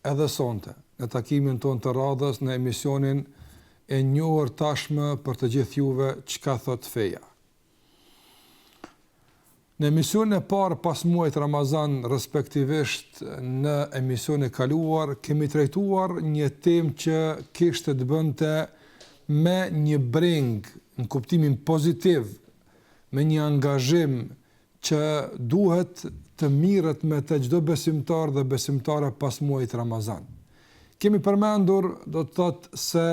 Edhe sonte, në takimin tonë të radhës në emisionin e njohur tashmë për të gjithë juve Çka thotë feja. Në emisionin e parë pas muajit Ramazan, respektivisht në emisionin e kaluar, kemi trajtuar një temë që kishte të bënte me një brengë në kuptimin pozitiv, me një angazhim që duhet të mirret me të çdo besimtar dhe besimtare pas muajit Ramazan. Kemi përmendur, do të thotë se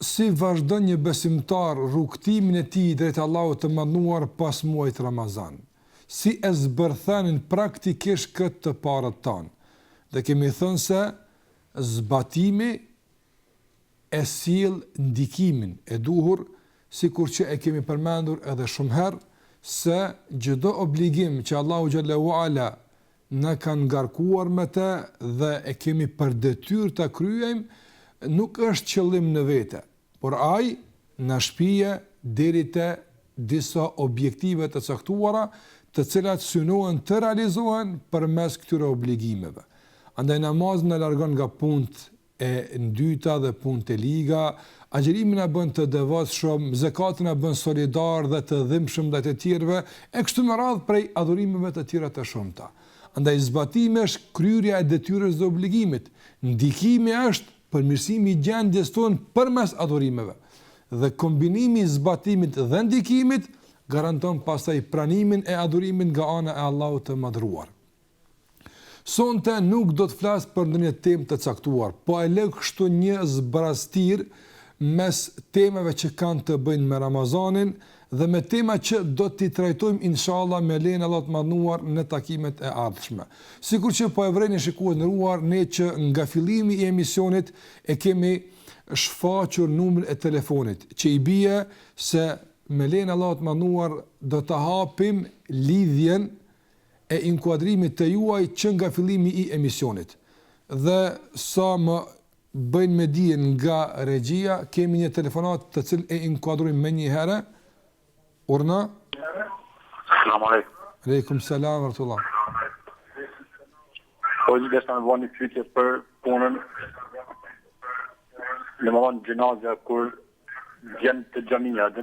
si vazhdon një besimtar rrugëtimin e tij drejt Allahut të Madhëruar pas muajit Ramazan. Si e zbërthenin praktikisht këtë të parët tanë. Dhe kemi thënë se zbatimi e sjell ndikimin e duhur, sikur që e kemi përmendur edhe shumë herë, se çdo obligim që Allahu xhel-le ue ala na ka ngarkuar me të dhe e kemi për detyrë ta kryejmë, nuk është qëllim në vete, por ai na shpie deri te disa objektive të caktuara, të cilat synohen të realizohen përmes këtyre obligimeve. Andaj namazi na largon nga punët e ndyta dhe punët e liga, agjërimi na bën të devotshëm, zekati na bën solidarë dhe të dhimbshëm ndaj të tjerëve, e kështu me radhë prej adhurimeve të tjera të shumta. Andaj zbatimi është kryerja e detyrës dhe obligimit, ndikimi është përmirësimi i gjendjes tonë përmes adhurimeve dhe kombinimi i zbatimit dhe ndikimit garanton pastaj pranimin e adhurimit nga ana e Allahut të Madhëruar. Sonte nuk do të flas për ndonjë temë të caktuar, po e lë kështu një zbraztirë mes temave që kanë të bëjnë me Ramazanin dhe me tema që do t'i trajtojmë inshallah me lejen e Allahut të Madhëruar në takimet e ardhshme. Sikur që po e vëreni shikues të nderuar, ne që nga fillimi i emisionit e kemi shfaqur numrin e telefonit, që i bie se me lejen e Allahut të Madhëruar do ta hapim lidhjen e inkuadrimit të juaj që nga fillimi i emisionit. Dhe sa më bëjnë me dije nga regjia, kemi një telefonatë të cilën e inkuadrojmë menjëherë. Urdhëroni. Selam alejkum. Alejkum selam ve rahmetullah. Po ju deshta me bo një pyetje për punën në mëllon xhenazja kur vjen te xhamia dhe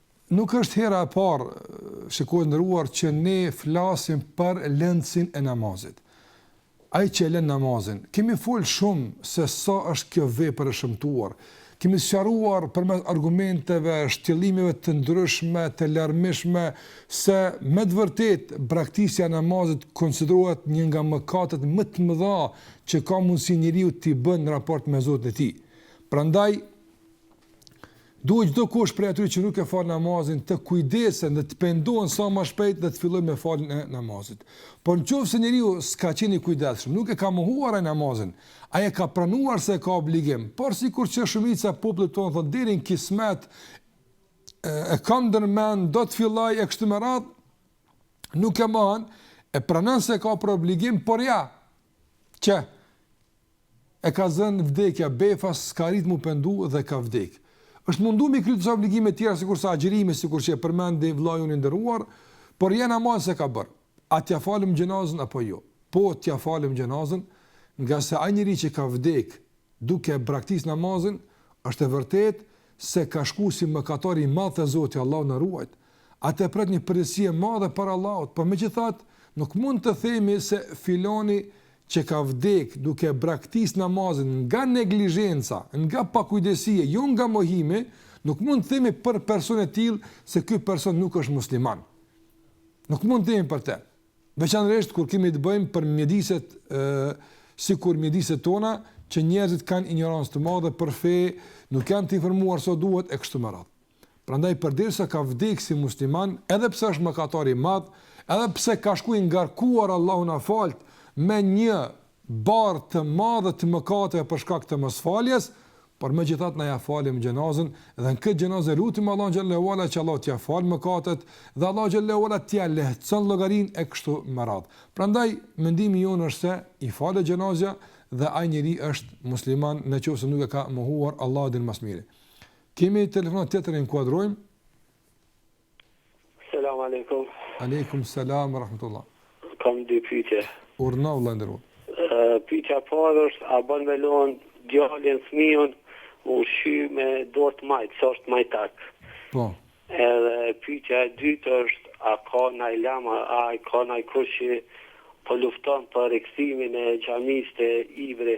Nuk është hera e parë, shikues i nderuar, që ne flasim për lënësin e namazit. Ai që e lë namazin, kemi folë shumë se sa është kjo vepër e shëmtuar, kemi sqaruar përmes argumenteve, shtjellimeve të ndryshme, të larmishme, se me të vërtetë braktisja e namazit konsiderohet një nga mëkatet më të mëdha që ka mundësi njeriu t'i bën në raport me Zotin e tij. Prandaj, Duhet çdokush prej atyre që nuk e fal namazin të kujdesen dhe të pendohen sa më shpejt dhe të fillojnë me faljen e namazit. Por në qoftë se njeriu s'ka qenë i kujdesshëm, nuk e ka mohuar ai namazin, ai e ka pranuar se e ka obligim, por sikurse shumica e popullit tonë thonë deri në kismet e kam ndërmend do të filloj e kështu me radhë, nuk e mohon, e pranon se e ka për obligim, por ja, Qe e ka zënë vdekja befas s'ka arrit m'u pendu dhe ka vdek. Është mundu m'i kry disa obligime tjera sikurse agjërimi sikurse e përmendi vëllai jonë i nderuar, por ja namaz s'e ka bërë. A t'ia falim xhenazën apo jo? Po t'ia falim xhenazën, ngase ai njeri që ka vdek duke e braktis namazin, është e vërtetë se ka shku si mëkatar i madh te Zoti, Allahu na ruajt. Atë e pret një përgjegjësi e madhe para Allahut, por megjithatë nuk mund të themi se filani që ka vdek duke e braktis namazin nga neglizhenca, nga pakujdesia, jo nga mohimi, nuk mund të themi për personin e tillë se ky person nuk është musliman. Nuk mund të themi për të. Veçanërisht kur kemi të bëjmë për mjediset ë sikur mjediset tona që njerëzit kanë injorancë të madhe për fe, nuk janë të informuar sa duhet e kështu me radhë. Prandaj përderisa ka vdekë si musliman, edhe pse është mëkatar i madh, edhe pse ka shkuar i ngarkuar Allahu na falt me një barrë të madhe të mëkateve për shkak të mosfaljes, por megjithatë na ia falim xhenazën dhe në këtë xhenazë e lutim Allahun xhallahu ala që Allahu t'ia falë mëkatet dhe Allahu xhallahu ala t'ia lehtëson llogarinë e kështu me radhë. Prandaj mendimi jonë është se i falet xhenazja dhe ai njeri është musliman në qoftë se nuk e ka mohuar Allahu din më së miri. Kemi telefonatë tjetër e inkuadrojmë. Selam alejkum. Alejkum selam rahmetullah. Kam dy pyetje. Urdhno vëlla i nderuar. Pyetja e parë është a bën me lënë djalin fëmijën me ushqy me dorë të majtë, se është majtak. Po. Edhe pyetja e dytë është a ka naj lajm, a ka najkush që po lufton për rikthimin e xhamisë te Ibri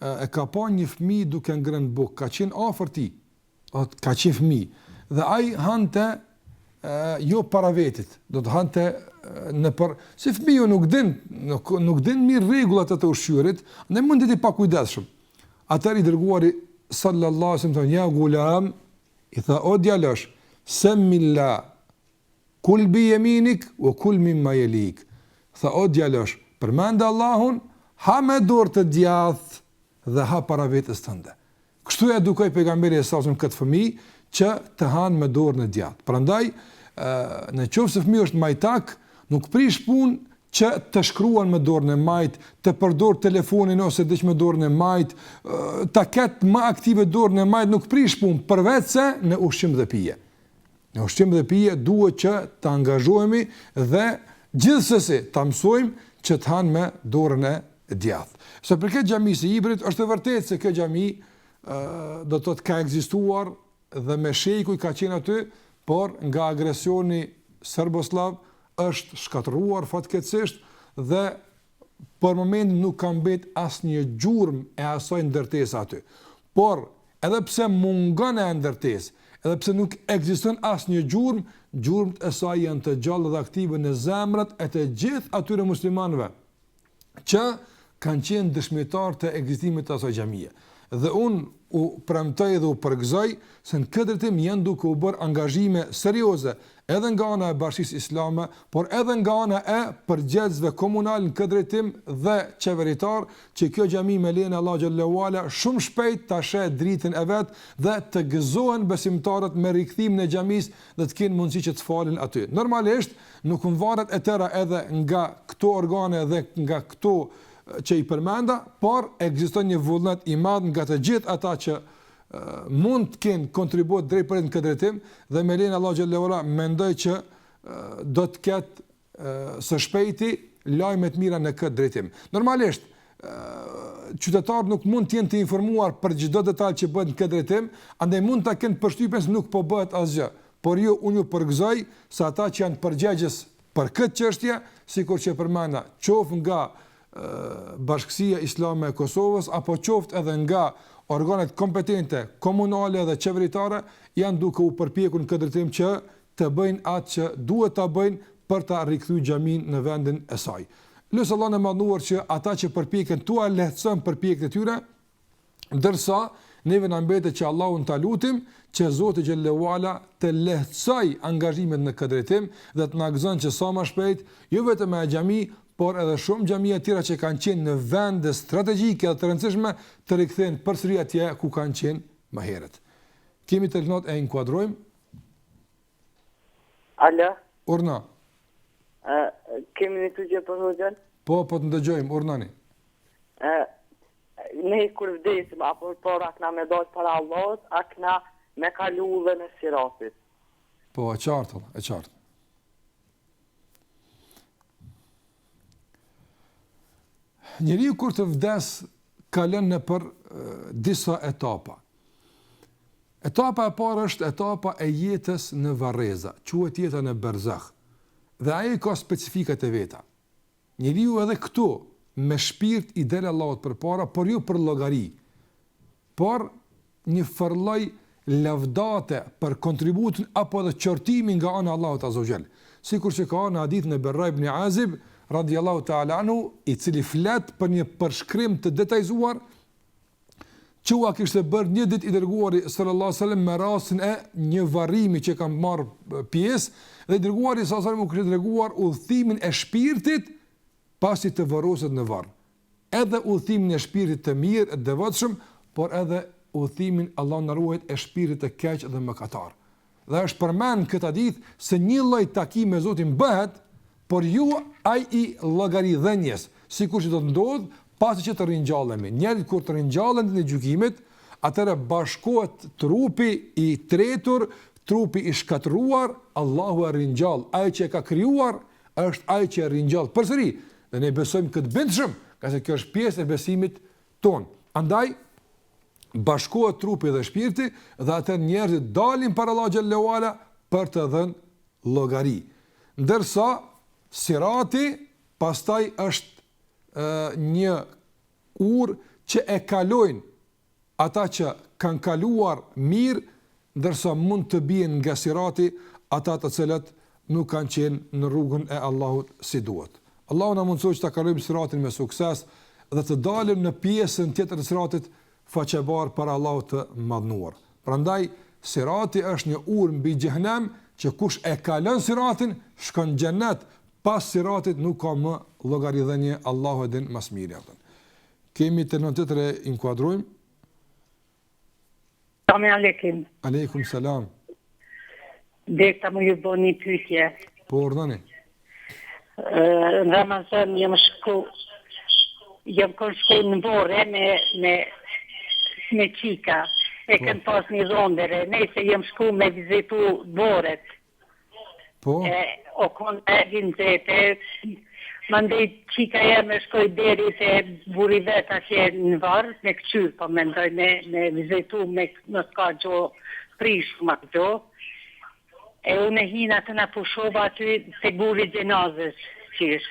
e ka pa një fëmijë duke ngrënë bukë, ka qenë afër tij, do të thotë ka qenë fëmijë, dhe ai hante ë jo para vetit, do të hante nëpër si fëmiu nuk din, nuk nuk din mirë rregullat e të ushqyerit, dhe mund të jetë i pakujdesshëm. Atëherë i dërguari sallallahu alaihi wasallam ja gulam i tha o djalosh semilla Kul bi jeminik wa kul mimma jelik, tha o djalosh, përmende Allahun, ha me dorë të djathtë dhe ha para vetes tënde. Kështu e edukoi Pejgamberi alejhi selam këtë fëmijë që të hanë me dorën e djathtë. Prandaj, në qoftë se fëmiu është majtak, nuk prish punë që të shkruan me dorën e majtë, të përdor telefonin ose diç me dorën e majtë, ta ketë më aktive dorën e majtë, nuk prish punë përveçse në ushqim dhe pije. Në ushqim dhe pije duhet që të angazhohemi dhe gjithsesi ta mësojmë që të hanë me dorën e djathtë. Sa i përket xhamisë së Ibrit, është e vërtetë se kjo xhami ë do të thotë ka ekzistuar dhe me shekuj ka qenë aty, por nga agresioni serbosllav është shkatërruar fatkeqësisht dhe Për momentin nuk ka mbet asnjë gjurmë e asaj ndërtese aty. Por, edhe pse mungon ajo ndërtesë, edhe pse nuk ekziston asnjë gjurmë, gjurmët e saj janë të gjalla dhe aktive në zemrat e të gjithë atyre muslimanëve që kanë qenë dëshmitarë të ekzistimit të asaj xhamie. Dhe unë u premtoj dhe u përgëzoj se në këtë drejtim janë duke u bërë angazhime serioze edhe nga ana e Bashkisë Islame, por edhe nga ana e përgjegjësve komunalë në këtë drejtim dhe qeveritarë, që kjo xhami me lejen e Allahut xhele ue ala shumë shpejt ta sheh dritën e vet dhe të gëzohen besimtarët me rikthimin e xhamisë dhe të kenë mundësi që të falen aty. Normalisht, nuk mvaret e tëra edhe nga këto organe dhe nga këto që i përmenda, por ekziston një vullnet i madh nga të gjithë ata që mund të kenë kontribut drejtpërdrejt në këtë drejtim dhe me lejen e Allahut xhele ue ala mendoj që do të ketë së shpejti lajme të mira në këtë drejtim. Normalisht qytetarët nuk mund të jenë të informuar për çdo detaj që bëhet në këtë drejtim, andaj mund ta kenë përshtypjen se nuk po bëhet asgjë. Por ju unë ju përgëzoj se ata që janë përgjegjës për këtë çështje, sikur që përmenda, qoftë nga Bashkësia Islame e Kosovës apo qoftë edhe nga organet kompetente komunale dhe qeveritare janë duke u përpjekur në këtë drejtim që të bëjnë atë që duhet ta bëjnë për ta rikthy xhaminë në vendin e saj. Lus Allahun e Madhnuar që ata që përpjeken t'ua lehtëson përpjekjet e tyre Ndërsa neve na mbetet që Allahun ta lutim që Zoti xhel-le ue ala të lehtësojë angazhimet në këtë drejtim dhe të na gëzon që sa më shpejt, jo vetëm kjo xhami, por edhe shumë xhamia të tjera që kanë qenë në vende strategjike dhe të rëndësishme të rikthehen përsëri atje ku kanë qenë më herët. Kemi telefonatë, e inkuadrojmë. Alo. Urdhno. Ë, kemi një pyetje për hoxhën? Po, po të ndëgjojmë, urdhnoni. Ë, ne kur vdesim apo pra a kena me dal para Allahut, a kena me kalu urën e Siratit. Po, e qartë, e qartë. Njeriu kur të vdes, kalon nëpër disa etapa. Etapa e parë është etapa e jetës në varreza, quhet jeta në berzah, dhe ajo i ka specifikat e veta. Njeriu edhe këtu me shpirt i del Allahut përpara, por jo për llogari, por një farëlloj lavdate për kontributin apo edhe qortimi nga ana e Allahut azze ue xhel. Sikur që ka ardhur në hadithin e Berra ibn Azib, radijallahu teala anhu, i cili flet për një përshkrim të detajzuar që ua kishte bërë një ditë i dërguari sallallahu alaihi wasallam me rastin e një varrimi që ka marrë pjesë dhe i dërguari sallallahu alaihi wasallam u kishte treguar udhëtimin e shpirtit pasi të varroset në varr. Edhe udhëtimin e shpirtit të mirë e devotshëm, por edhe udhëtimin Allahu na ruajt e shpirtit të keq dhe mëkatar. Dhe është përmend në këtë hadith se një lloj takimi me Zotin bëhet, por jo ai i llogaridhënies, sikur që do të ndodhë pasi që të ringjallemi. Njerëzit kur të ringjallen ditën e gjykimit, atëherë bashkohet trupi i tretur, trupi i shkatërruar, Allahu e ringjall. Ai që e ka krijuar është ai që e ringjall përsëri. Dhe ne besojmë këtë bindshëm, ngase kjo është pjesë e besimit tonë. Andaj bashkohet trupi dhe shpirti dhe atëherë njerëzit dalin para Allahut xhel-le ue ala për të dhënë llogari. Ndërsa Sirati pastaj është ë një urë që e kalojnë ata që kanë kaluar mirë ndërsa mund të bien nga Sirati ata të cilët nuk kanë qenë në rrugën e Allahut si duhet. Allahu na mundësoftë që ta kalojmë Siratin me sukses dhe të dalim në pjesën tjetër të Siratit faqebardhë para Allahut të Madhëruar. Prandaj Sirati është një urë mbi Xhehenem që kush e kalon Siratin shkon në Xhennet, pas Siratit nuk ka më llogaridhënie, Allahu e din më së miri atë. Kemi telefonatë të re, e inkuadrojmë. Selam alejkum. Alejkum selam. Deshta me ju bo një pytje. Po, urdhnoni. Në Ramazan jam shku, jam kon shku në vorre me, me, me çika. E po. kanë pas një dhondër, e unë se jam shku me vizitu vorret. Po. E, o kon e ditë e të Mandej çika me shkoj deri te burri vet atje në varr me kqyr Po mendoj me, me vizitu me në të ka gjo prishun gjo E unë e hina të në pushova aty te guri xhenazes qysh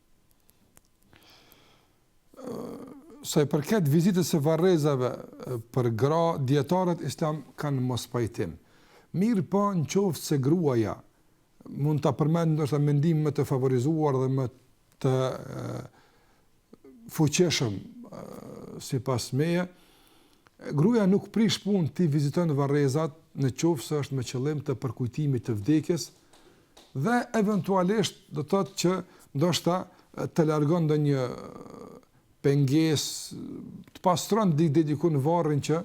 sa i përket vizitës së varrezave për gra, dijetarët islamë kanë mospajtim. Mirëpo në qoftë se gruaja mund të përmbahet është mendimi më i favorizuar dhe më i fuqishëm sipas meje, gruaja nuk prish punë t'i viziton varrezat në qoftë se është me qëllim të përkujtimit të vdekjes Dhe eventualisht do të thotë që ndoshta të largon ndonjë pengesë, të pastron di, diku në varrin që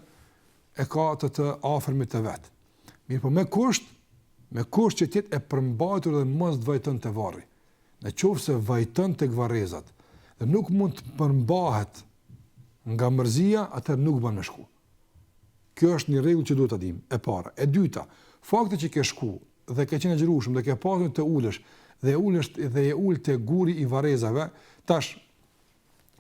e ka të të afërmit të vet. Mirëpo me kusht, me kusht që të jetë e përmbajtur dhe mos të vajton te varri. Në qoftë se vajton tek varrezat dhe nuk mund të përmbahet nga mërzia, atëherë nuk ban me shku. Kjo është një rregull që duhet ta dimë, e para. E dyta, fakti që ke shku dhe ke qenë agjërueshme dhe ke pasur të ulësh dhe ulesh dhe je ul te guri i varrezave, tash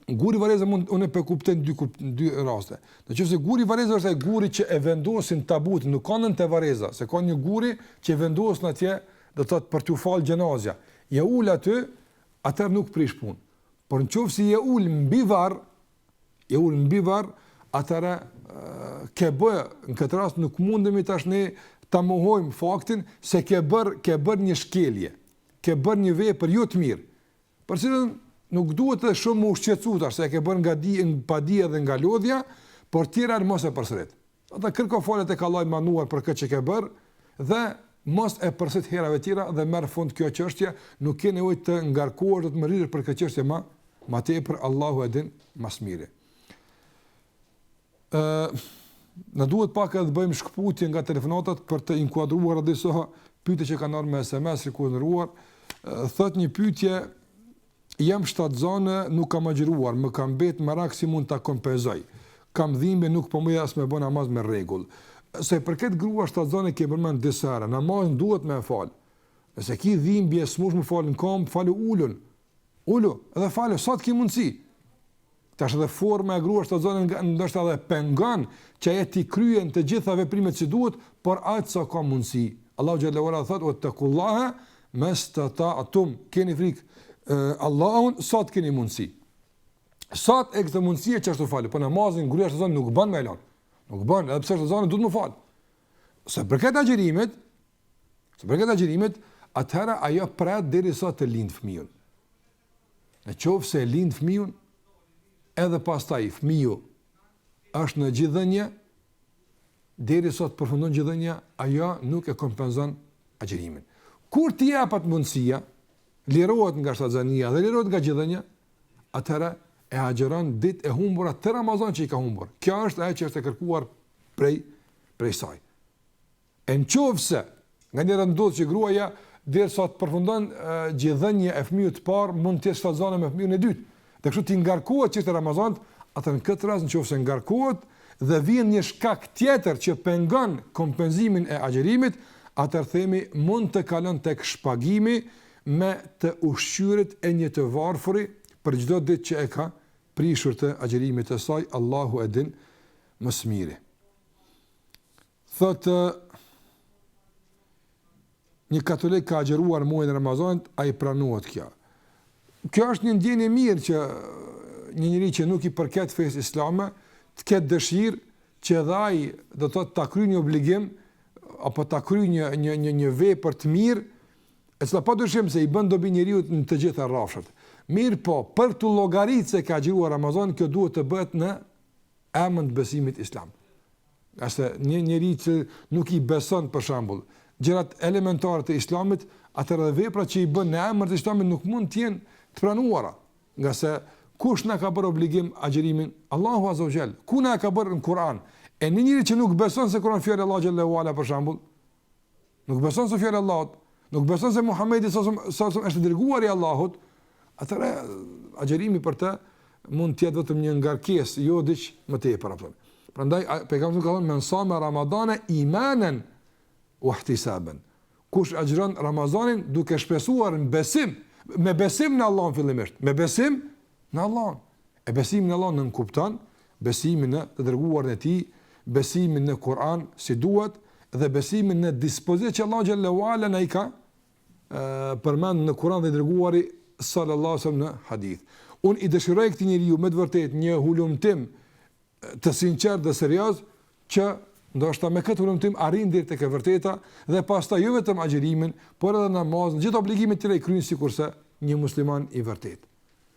guri i varrezave mund unë pe kuptoj dy kup, dy raste. Në qoftë se guri i varrezave është ai guri që e vendosin tabutin, që ka në te varrezat, se ka një guri që vendosin atje, do të thotë për t'u fal xhenazja. Je ul aty, atëherë nuk prish punë. Por në qoftë se je ul mbi varr, je ul mbi varr, atëherë ke bë, në këtë rast nuk mundemi tash ne ta mohojmë faktin se ke bër, ke bërë një shkelje, ke bërë një vepër jo të mirë. Për cilën nuk duhet edhe shumë me u shqetësu tash se e ke bërë nga di, padija dhe nga lodhja, por tjetër herë mos e përsërit. Atëherë kërko falje tek Allahu i Madhëruar për këtë që ke bërë dhe mos e përsërit herave tjera dhe merr fund kjo çështje, nuk ke nevojë të ngarkohesh dhe të mërzitesh për këtë çështje më më tepër Allahu e din më së miri. Ë Na duhet pak edhe të bëjmë shkëputje nga telefonatat për t'i inkuadruar dhe disa pyetje që kanë ardhur me SMS. Thotë një pyetje Jam shtatzonë nuk kam agjëruar më ka mbet merak si mund ta kompenzoj kam dhimbje nuk po muj as me bo namaz me rregull sa i përket gruas shtatzonë kem përmend disa herë namazin duhet me fal nëse ki dhimbje s'mush me fal në komë falu ulun ulu dhe falu sa të ki mundësi Tash edhe forma e gruas shtatzënë ndoshta edhe pengon që ajo t'i kryen të gjitha veprimet si duhet, por aq sa ka mundësi. Allahu xhele ue ala thotë: "Wa taqullaha mastata'tum." Keni frikë Allahun sa të keni mundësi. Sa të ketë mundësi ashtu falë, po namazin gruaja shtatzënë nuk bën me lanë. Nuk bën, edhe pse shtatzënë duhet me fal. Sa i përket agjërimit, sa i përket agjërimit, atëherë ajo pret derisa të lind fëmijën. Në qoftë se e lind fëmijun, edhe pastaj fëmiju është në gjidhënie, derisa të përfundon gjidhënia, ajo nuk e kompenzon agjërimin. Kur t'i jepet mundësia, lirohet nga shtatzania dhe lirohet nga gjidhënia, atëherë i agjëron ditët e humbura të Ramazanit që i ka humbur. Kjo është ajo që është e kërkuar prej, prej saj. E në qoftë se, nganjëherë ndodh që gruaja, derisa të përfundon gjidhënia e fëmijës të parë, mund të jetë shtatzane me fëmijën e dytë, dhe kështu t'i ngarkohet çështja e Ramazanit, atëherë në këtë rast në qoftë se ngarkohet, dhe vjen një shkak tjetër që pengon kompenzimin e agjërimit, atëherë themi mund të kalon tek shpagimi me të ushqyerit e një të varfëri për çdo ditë që e ka prishur të agjërimit të saj, Allahu e din më së miri. Thotë një katolik ka agjëruar muajin e Ramazanit, a i pranohet kjo. Kjo është një ndjenjë e mirë që një njeri që nuk i përket fesë islame të ketë dëshirë që edhe ai do të ta kryejë një obligim apo ta kryejë një një një një vepër të mirë, e cila padyshim se i bën dobi njeriut në të gjitha rrafshat. Mirëpo, për t'u llogaritë se ka agjëruar Ramazan, kjo duhet të bëhet në emër të besimit islam. Ngase një njeri që nuk i beson për shembull gjërat elementare të Islamit, atëherë dhe veprat që i bën në emër të Islamit nuk mund të jenë të pranuara, ngase kush na ka bërë obligim agjërimin? Allahu Azze ue Xhel. Ku na e ka bërë në Kur'an? E një njeri që nuk beson se Kur'ani është fjalë e Allahut xhele ue ala për shembull, nuk beson se është fjala e Allahut, nuk beson se Muhamedi alejhi selam është i dërguar i Allahut, atëherë agjërimi për të mund të jetë vetëm një ngarkesë, jo diç më tepër apo. Prandaj pejgamberi ka thënë men same Ramadane imanen ue ihtisaben. Kush agjëron Ramazanin duke shpresuar në besim, me besim në Allahun fillimisht, me besim në Allahun. E besimi në Allah nënkupton besimin në të dërguarin e Tij, besimin në Kur'an si duhet dhe besimin në dispozitat që Allahu xhele ue ala na i ka përmend në Kur'an dhe i dërguari sallallahu alaihi wasallam në hadith. Unë i dëshiroj këtij njeriu me të vërtetë një hulumtim të sinqertë dhe serioz që ndoshta me këtë hulumtim arrin deri tek e vërteta dhe pastaj jo vetëm agjërimin, por edhe namazin, gjithë obligimet tjera i kryen sikurse një musliman i vërtetë.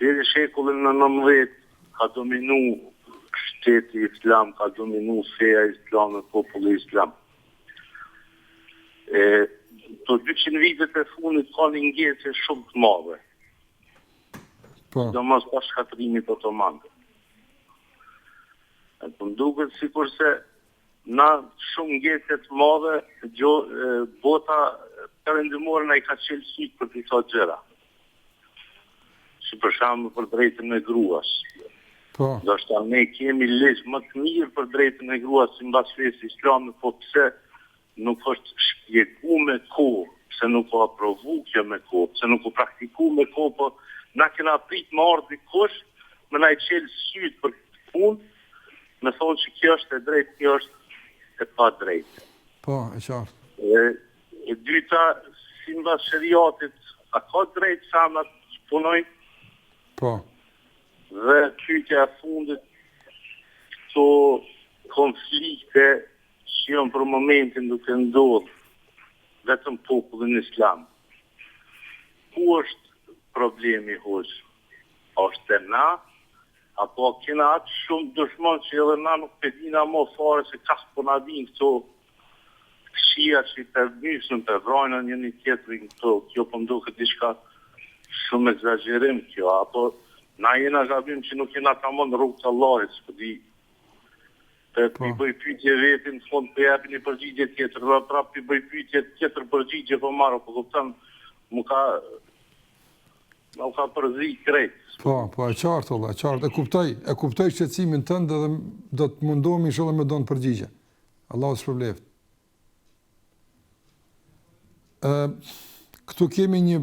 Deri shekullin e nëntëmbëdhjetë ka dominu shteti islam ka dominu feja islame e populli islam e këto dyqind vitet e fundit ka një ngecje shum të madhe po sidomos pas shkatrrimit otoman e po më duket sikurse Një shumë ngecje të madhe që bota perëndimore na i ka çel sytë për disa gjëra si për shembull për të drejtën e gruas po ndoshta ne kemi ligj më të mirë për të drejtën e gruas simbas fesë islame po pse nuk është shpjegu me kohë pse nuk u aprovu kjo me kohë pse nuk u praktiku me kohë po na kena prit me ardhë dikush me na i çel sytë për këtë punë Me thonë që kjo është e drejtë, kjo është e padrejtë. Po, e qartë. E, e dyta, simbas sheriatit, a ka drejtë femra të punojë? Po. Dhe pytja e fundit, këto konflikte që janë për momentin duke ndodhë, vetëm në popullin islam. Ku është problemi hoxhë? A osht te na apo kena aq shum dushman që edhe na nuk e dijna mo fare se kah po na vijnë kto kqija që i përmysin po e vrajna njëri tjetrin kto kjo po mduket diçka shum ekzagjerim kjo apo na jena gabim që nuk jena tamon në rrug të Allahit spo di ti i bën pytje vetit në fund po jep një përgjigje tjetër dhe prap ti bën pytje tjetër përgjigje po marr a po kupton mu ka Na u ka përzi krejt. Po, po e qartë vlla, e qartë. E kuptoj, e kuptoj shqetësimin tënd dhe do të mundohemi inshallah me don përgjigje. Allahu shpërbleft. Ë këtu kemi një,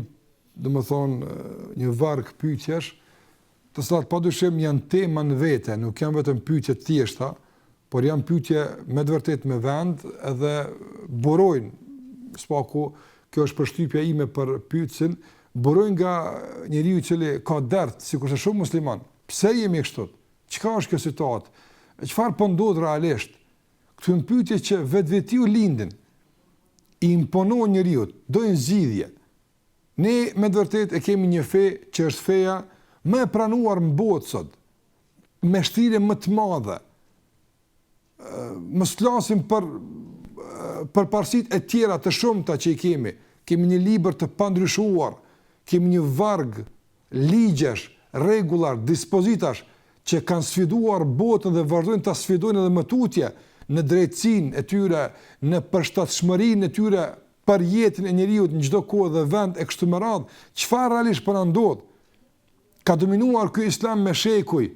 domethënë, një varg pyetjesh, të cilat padyshim janë tema në vete, nuk janë vetëm pyetje të thjeshta, por janë pyetje me të vërtetë me vend dhe burojnë spaku kjo është përshtypja ime për pyetësin burojnë nga njeriu i cili ka dert sikurse shumë musliman pse jemi kështu çka është kjo situatë çfarë po ndodh realisht këto janë pyetje që vetvetiu lindin i imponohen njeriut dojnë zgjidhje ne me të vërtetë e kemi një fe që është feja më e pranuar në botë sot me shtrirje më të madhe, mos flasim për përparësitë e tjera të shumta që i kemi, kemi një libër të pandryshuar, kemi një varg ligjesh, rregullash, dispozitash, që kanë sfiduar botën dhe vazhdojnë ta sfidojnë edhe më tutje në drejtësinë e tyre, në përshtatshmërinë e tyre për jetën e njeriut në çdo kohë dhe vend e kështu me radhë, çfarë realisht po na ndodh? Ka dominuar ky Islam me shekuj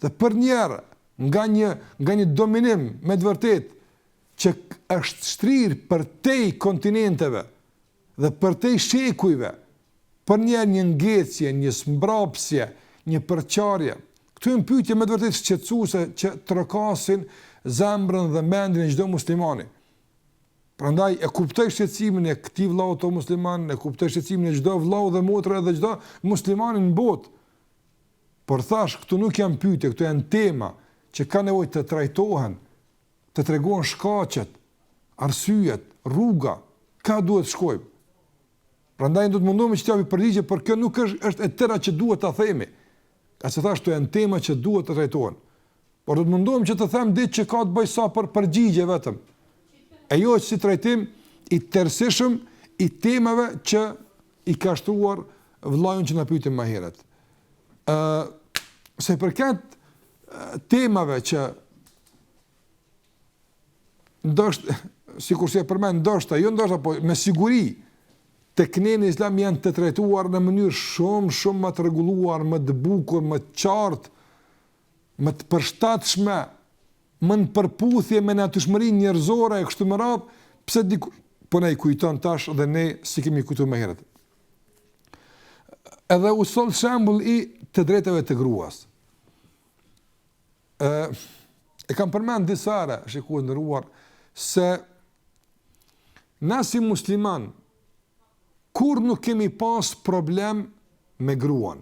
dhe përnjëherë nga një nga një dominim me të vërtetë që është shtrirë përtej kontinenteve dhe përtej shekujve, përnjëherë një ngecje, një zmbrapsje, një përçarje. Këto janë pyetje me të vërtetë shqetësuese që trokasin zemrën dhe mendjen e çdo muslimani. Prandaj e kuptoj shqetësimin e këtij vllau tonë musliman, e kuptoj shqetësimin e çdo vllau dhe motre dhe çdo muslimani në botë. Por thashë, këto nuk janë pyetje, këto janë tema që kanë nevojë të trajtohen, të tregohen shkaqet, arsyet, rruga kah duhet të shkojmë. Prandaj do të mundohemi që të japim përgjigje, por kjo nuk është është e tëra që duhet ta themi. Ngase thashë, këto janë tema që duhet të trajtohen. Por do të mundohem që të them diç që ka të bëjë sa për përgjigje vetëm. E jo si trajtim i tërsishëm i temave që i ka shtruar vllai ynë që na pyeti më herët. E, sa i përket temave që ndoshta, sikurse e përmenda, ndoshta, jo ndoshta, po me siguri, tek ne në islam janë të trajtuar në mënyrë shumë, shumë më të rregulluar, më të bukur, më të qartë, më të përshtatshme, më në përputhje me natyrshmërinë njerëzore e kështu me radhë, pse dikush po na i kujton tash dhe ne s'i kemi kujtuar më herët. Edhe u sol shembull i të drejtave të gruas. Ë e kam përmend disa herë, shikues të nderuar se na si muslimanë kurrë nuk kemi pas problem me gruan.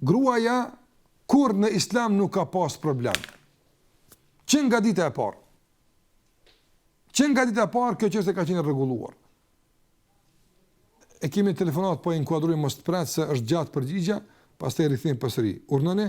Gruaja kurrë në Islam nuk ka pas problem. Që nga dita e parë. Që nga dita e parë kjo çështje ka qenë e rregulluar. E kemi telefonat po e inkuadrojmë mos të pret se është gjatë përgjigja, pastaj rikthehemi përsëri. Urdhnoni.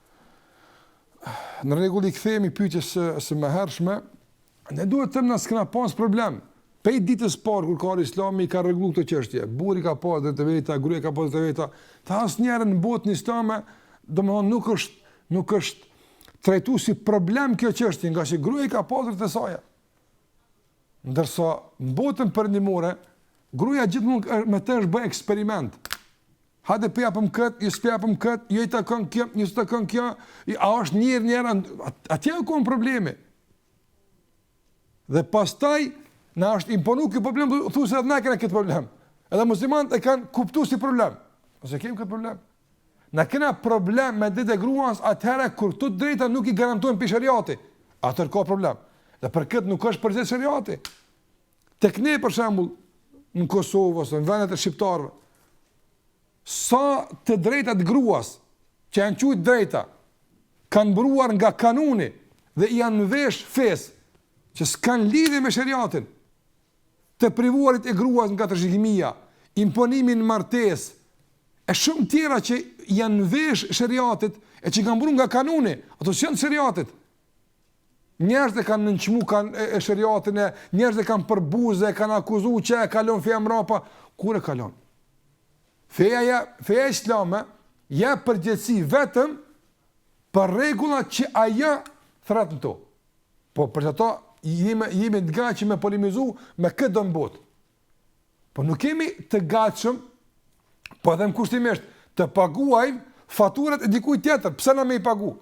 Në rregull i kthehemi pyetjes së së mëhershme. Ne duhet të themi na s'kena pas problem. Pej ditës parë kur ka Islami e ka rregulluar këtë çështje. Burri i ka pas drejtat e veta, gruaja i ka pas drejtat e veta. Dhe asnjëherë në botën islame, domethënë nuk është nuk është trajtu si problem kjo çështje, ngaqë gruaja i ka pas drejtat e saj. Ndërsa në botën perëndimore, gruaja gjithmonë me të është bë eksperiment. Hajde po japim kët, jo s'po japim kët, jo i takon kjo, jo s'i takon kjo, a është njeri a nuk â, atje u konë problemi. Dhe pastaj na është imponu ky problem, thuse edhe na kena këtë problem. Edhe muslimanët e kanë kuptuar si problem. Po s'e kemi këtë problem. Na kena problem me drejtat e gruas atëherë kur këto drejta nuk i garantojmë pi sheriatit. Atëherë ka problem. Dhe për këtë nuk është përgjegjës sheriati. Tek ne për shembull në Kosovë ose në vendet e shqiptarëve sa të drejta të gruas që janë qujtë drejta kanë buruar nga kanuni dhe i janë mvesh fesë që s'kanë lidhje me sheriatin të privuarit e gruas nga trashëgimia imponimi në martesë e shumë tjera që i janë mvesh sheriatit e që kanë buru nga kanuni ato s'janë të sheriatit Njerëz e kanë nënçmu kanë e, e sheriatin e, njerëz e kanë përbuzë, e kanë akuzu që e kalon feja mrapa, kur e kalon? Feja, ja, feja islame, ja përgjegjësi vetëm për rregullat që ajo thrret në to. Po për për ato jemi, jemi të gatshëm me polimizu me këtë tanë botën, Po nuk jemi të gatshëm, po edhe në kushtimisht, të paguajmë faturat e dikuj tjetër, pse na me i pagu?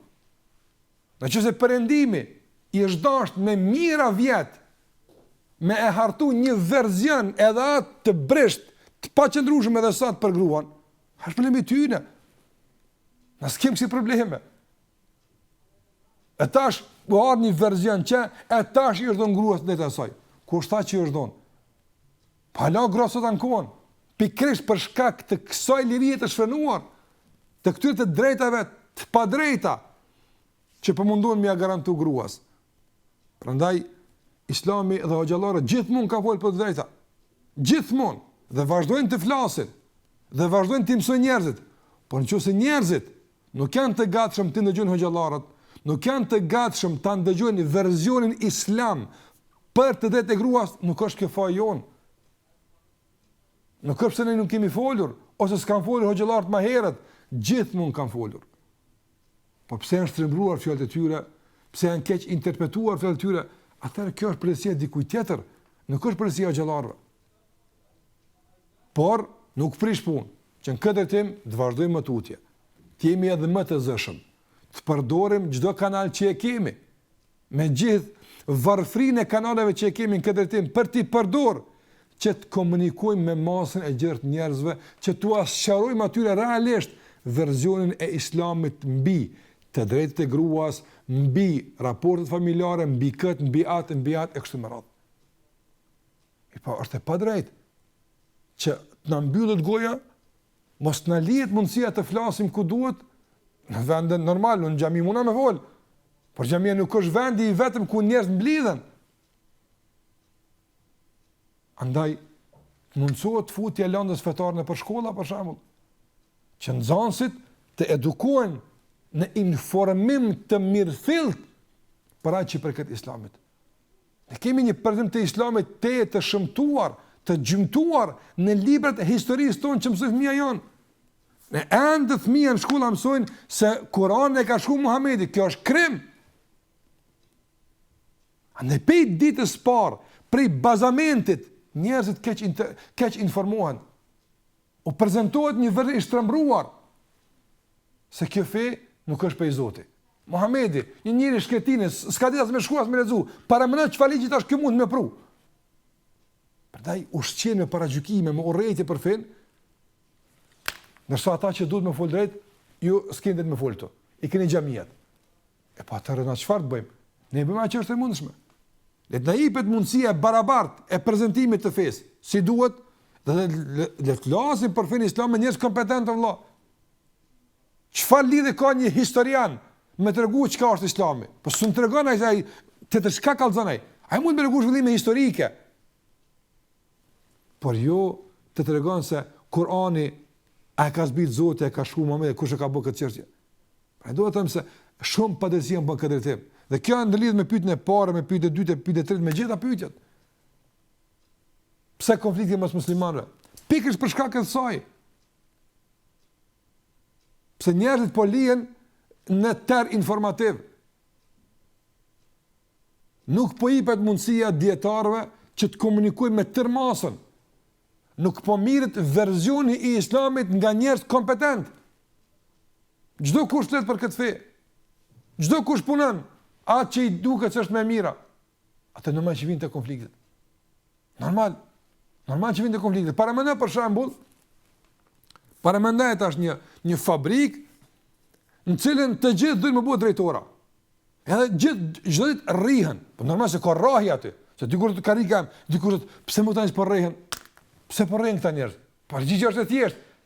Në qoftë se perëndimi i është dasht me mijëra vjet, me e hartu një verzion edhe atë të brishtë, të paqëndrushëm edhe sot për gruan, është problem i tyne. Na s'kemi kësi probleme. E tash po ardh një version që e tash i jep gruas të drejtat të saj. Kush tha që i jep? Palë gra sot ankohen. Pikërisht për shkak të kësaj lirie të shfrenuar, të këtyre të drejtave të padrejta që po mundohen me ia garantu gruas. Prandaj Islami dhe hoxhallarët gjithmonë kanë folë për të drejta. Gjithmonë dhe vazhdojnë të flasin dhe vazhdojnë t'i mësojnë njerëzit. Por nëse njerëzit Nuk janë të gatshëm t'i ndëgjojnë hoxhallarët, nuk janë të gatshëm ta ndëgjojnë versionin islam për të drejtat e gruas, nuk është kjo faji jonë. Nuk është se ne nuk kemi folur, ose s'kanë folur hoxhallarët ma herët, gjithmonë kanë folur. Po nëse janë shtrembëruar fjalët e tyre, nëse janë keqinterpretuar fjalët e tyre, atëherë kjo është përgjegjësia e dikujt tjetër, nuk është përgjegjësia e hoxhallarëve. Por, nuk prish punë, që në këtë drejtim të vazhdojmë më tutje, të jemi edhe më të zëshëm, të përdorim çdo kanal që e kemi, me gjithë varfrinë e kanaleve që e kemi në këtë drejtim, për t'i përdorë, që të komunikojmë me masën e gjerë të njerëzve, që t'ua sqarojmë atyre realisht verzionin e islamit mbi të drejtat e gruas, mbi raportet familjare, mbi këtë, mbi atë, mbi atë, e kështu me radhë. E pa, është e padrejtë, që të na mbyllet goja, mos të na lihet mundësia të flasim ku duhet, në vendin normal, në xhami muna me folë, por xhamia nuk është vendi i vetëm ku njerëzit mblidhen. Andaj, të mundësohet futja e landës fetare nëpër shkolla, për shembull, që nxansit të edukohen në informim të mirëfilltë për aq i përket islamit. Ne kemi një përshkrim të Islamit të të shëmtuar, të gjymtuar në librat e historisë tonë që mësojnë fëmija jonë. Ne ende fëmija në shkolla mësojnë se Kurani e ka shkru Muhamedi, kjo është krim. A ne prej ditës parë prej bazamentit njerëzit keq keq informohen. U prezantohet një version i shtrembëruar se kjo fe nuk është prej Zotit. Muhamedi, një njeri shkretinës, s'ka ditë as me shkru as me lexu. Paramendo çfarë ligji tash ky mundet me pru? Prandaj ushqen me paragjykime, me urrejtje për fenë. Ndërsa ata që duhet me fol drejt, ju s'keni vend me fol këtu. I keni xhamiat. E po atëherë na çfarë të bëjmë? Ne bëjmë atë që është e mundshme. Le të na jepet mundësia e barabartë e prezantimit të fesë, si duhet, dhe le, le, le të flasim për fenë islame njerëz kompetentë vëlla. Çfarë lidhje ka një historian me tregu çka është Islami? Po s'u tregon ai ai ty çka kallzon ai? Ai mund me tregu zhvillime historike. por jo të tregon se Kurani a e ka zbrit Zoti, a e ka shkru Muhamedi, kush e ka bërë këtë çështje. Pra do të them se shumë padrejtësi janë bërë në këtë drejtim. Dhe kjo janë në lidhje me pyetjen e parë, me pyetjen e dytë, me pyetjen e tretë, me gjitha pyetjet. Pse konflikti mes muslimanëve? Pikërisht për shkak kësaj. Pse njerëzit po lihen në terr informativ? Nuk po ipet mundësia dijetarëve që të komunikojnë me tërë masën. Nuk po merret versioni i Islamit nga njerëz kompetentë. Çdokush flet për këtë fe. Çdokush punon atë që i duket se është më e mira. Atëherë normal që vjen te konfliktet. Normal. Normal që vjen te konfliktet. Paramendo për shembull, paramendoje tash një, një fabrikë në të cilën të gjithë dojnë me u bë drejtora. Edhe gjithë, gjithë çdo ditë rrihen. Po normal se ka rrahje aty. Se dikur te karrika, dikur pse më tani po rrihen. Pse po rrihen këta njerëz? Përgjigjja është e thjeshtë.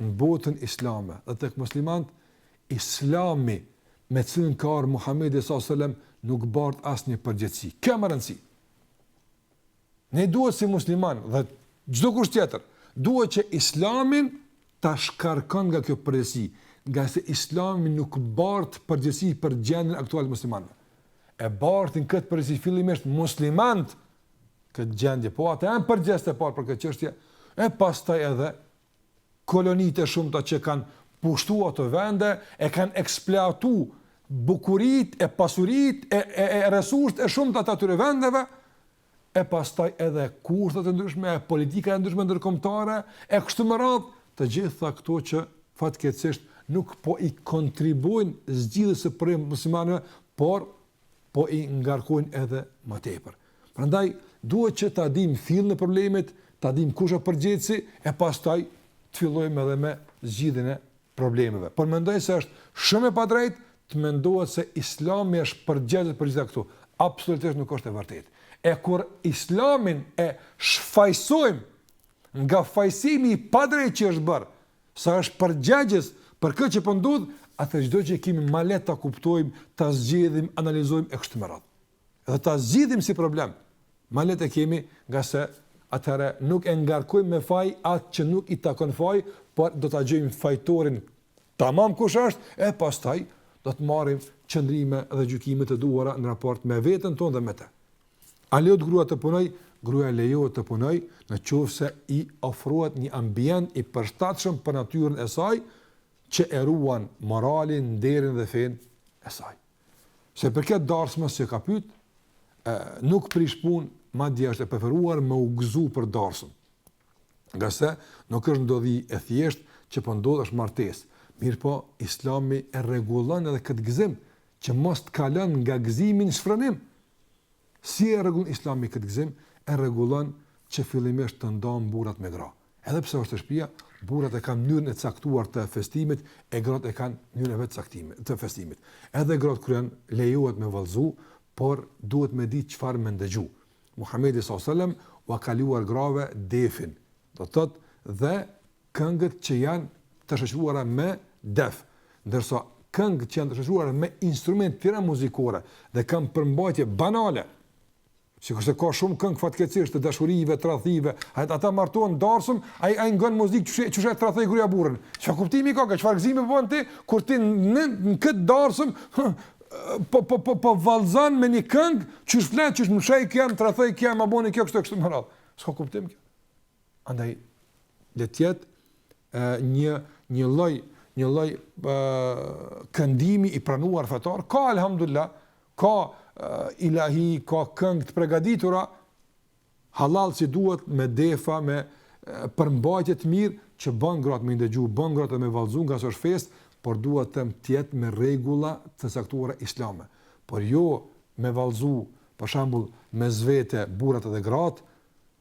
në botën islame dhe tek muslimanët, Islami me të cilin ka ardhur Muhamedi sallallahu alaihi wasallam nuk bart asnjë përgjegjësi. Kjo me rëndësi. Ne duhet si muslimanë dhe çdokush tjetër, duhet që Islamin ta shkarkon nga kjo përgjegjësi, ngase Islami nuk bart përgjegjësi për gjendjen aktuale të muslimanëve. E bartin këtë përgjegjësi fillimisht muslimanët këtë gjendje, po ata janë përgjegjësit e parë për këtë çështje, e pastaj edhe kolonitë e shumta që kanë pushtu ato vende, e kanë eksploatu bukuritë, e pasuritë, e, e, e resurset e shumta të atyre vendeve, e pastaj edhe kurthet e ndryshme, e politikat e ndryshme ndërkombëtare, e kështu me radhë, të gjitha këto që fatkeqësisht nuk po i kontribuojnë zgjidhjes së problemeve muslimanëve, por po i ngarkojnë edhe më tepër. Prandaj duhet që ta dimë fillin e problemit, ta dimë kush është përgjegjësi, e pastaj të fillojmë edhe me zgjidhjen e problemeve. Por mendoj se është shumë e padrejtë të mendohet se Islami është përgjegjës për gjitha këto. Absolutisht nuk është e vërtetë. E kur Islamin e shfajsojmë nga fajësimi i padrejtë që është bërë, Se është përgjegjës për këtë që po ndodh, atëherë çdo gjë kemi ma lehtë ta kuptojmë, ta zgjidhim, analizojmë e kështu me radhë. Dhe ta zgjidhim si problem. Ma lehtë e kemi ngase atëherë nuk e ngarkojmë me faj atë që nuk i takon faj, por do ta gjejmë fajtorin tamam kush është e pastaj do të marrim qëndrime dhe gjykime të duhura në raport me veten tonë dhe me të. A lejohet gruaja të punojë? Gruaja lejohet të punojë në qoftë se i ofrohet një ambient i përshtatshëm për natyrën e saj që e ruan moralin, nderin dhe fenë e saj. Sa i përket darsmës që ka pyet, nuk prish punë, madje është e preferuar me u gëzu për darsëm. Ngase nuk është ndodhi e thjeshtë që po ndodh, është martesë. Mirëpo, Islami e rregullon edhe këtë gëzim që mos të kalon nga gëzimi në shfrenim. Si e rregullon Islami këtë gëzim? E rregullon që fillimisht të ndajnë burrat me gra. Edhe pse është shpia, burrat e kanë mënyrën e caktuar të festimit, e gratë e kanë mënyrën e vet caktimit të festimit. Edhe gratë kur janë lejohet me vallëzu, por duhet me ditë çfarë me ndëgju. Muhamedi sallallahu alajhi wasallam ua ka lejuar grave defin. Do të thotë dhe këngët që janë të shoqëruara me def, ndërsa këngët që janë të shoqëruara me instrumente tjera muzikore dhe kanë përmbajtje banale, sikurse ka shumë këngë fatkeqësisht të dashurive, tradhtive, ata martohen darsëm, ai ai ngon muzikë qysh e tradhton gruaja burrin. Çfarë kuptimi ka kjo? Çfarë gëzimi po bën ti kur ti në, në këtë darsëm po po po po vallzon me një këngë, që flet qysh e kem tradhtu kem apo bën kjo kështu kështu me radhë. S'ka kuptim kjo. Andaj le të jetë një një lloj një lloj këndimi i pranuar fetar, ka alhamdulillah, ka ilahi, ka këngë të përgatitura halal si duhet me defa me përmbajtje të mirë që bën gratë me ndëgju, bën gratë me vallëzu ngase është festë, por duhet me të jetë me rregulla të caktuara islame. Por jo me vallëzu, për shembull, mes vete burrat dhe gratë,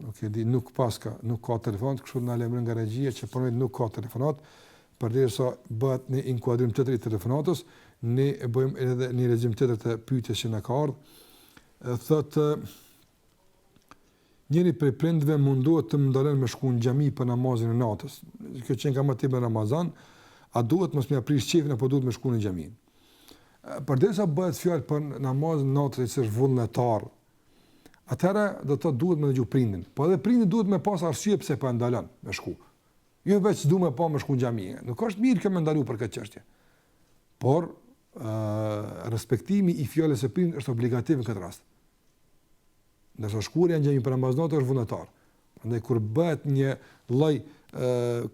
Nuk e di, nuk paska, nuk ka telefonat, kështu na lajmërojnë nga regjia që për nuk ka telefonat, përderisa bëhet një inkuadrim tjetër i telefonatës, ne e bëjmë edhe një lexim tjetër të pyetjes që na ka ardhur. Thotë Njëri prej prindëve mundohet të më ndalon me shku në xhami për namazin e natës. Kjo qenka më tepër n'Ramazan, a duhet mos me ia prish qefin apo duhet me shku në xhami? Përderisa bëhet fjalë për namazin e natës që është vullnetar, atëra do të thotë duhet me dëgju prindin. Po edhe prindi duhet me pas arsye pse po e ndalon me shku. Jo veç s'du me pa me shku në xhami. Nuk është mirë kjo me ndalu për këtë çështje. Por ëh respektimi i fjalës së prindit është obligativ në këtë rast. Ndërsa shkuarja n'xhami për namaz nate është vullnetare. Prandaj kur bëhet një lloj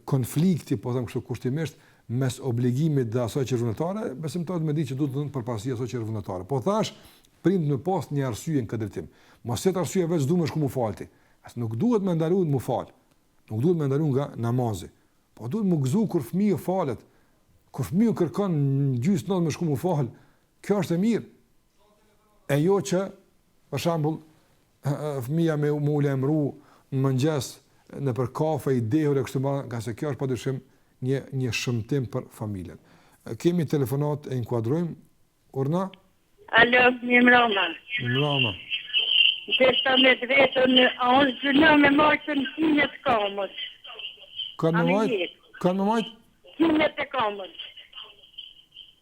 konflikti, po them kështu kushtimisht, mes obligimit dhe asaj që është vullnetare, besimtari ta dijë që duhet dhënë përparësi asaj që është vullnetare. Po thash, prindi me pas një arsye në këtë drejtim. Mos jetë arsye veç s'du me shku me u fal ti. As nuk duhet me ndalu me u fal. Nuk duhet me ndalu nga namazi. Po duhet me u gëzu kur fëmiu falet. Kur fëmiu kërkon gjysmë natë me shku me u fal. Kjo është e mirë. E jo që, për shembull, fëmija me m'u lajmëru në mëngjes, nëpër kafe, i dehur e kështu me radhë, ngase kjo është pa dyshim një, një shëmtim për familjen. Kemi telefonat e inkuadrojmë, urdhno? Alo, mirëmrama. Mirëmrama. Deshta me të vetë, a është gjynah me marrë qimet e kamës? Çka me marrë? Çka me marrë? Qimet e kamës.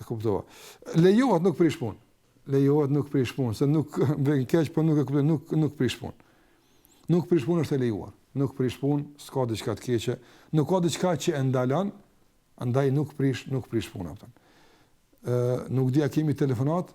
E kuptova. Lejohet nuk prish punë. Lejohet nuk prish punë, se më vjen keq, po nuk e kuptoj, nuk nuk prish punë. Nuk prish punë është e lejuar. Nuk prish punë, s'ka diçka të keqe. Nuk ka diçka që e ndalon, andaj nuk prish, nuk prish punë ajo. Ë, nuk di a kemi telefonatë.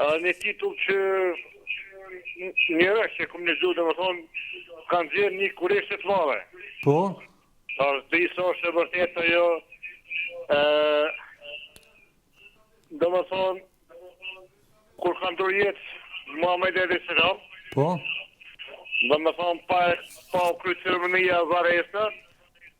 Një titull që njërës që këmë në gjuhë domethënë, kam zënë një kureshtje të madhe. Po? A është di sa është e vërtetë a jo, domethënë, kur ka ndërru jetë Muhamedi alejhi selam, po? Domethënë, pa, pa u kry ceremonia e varrezës,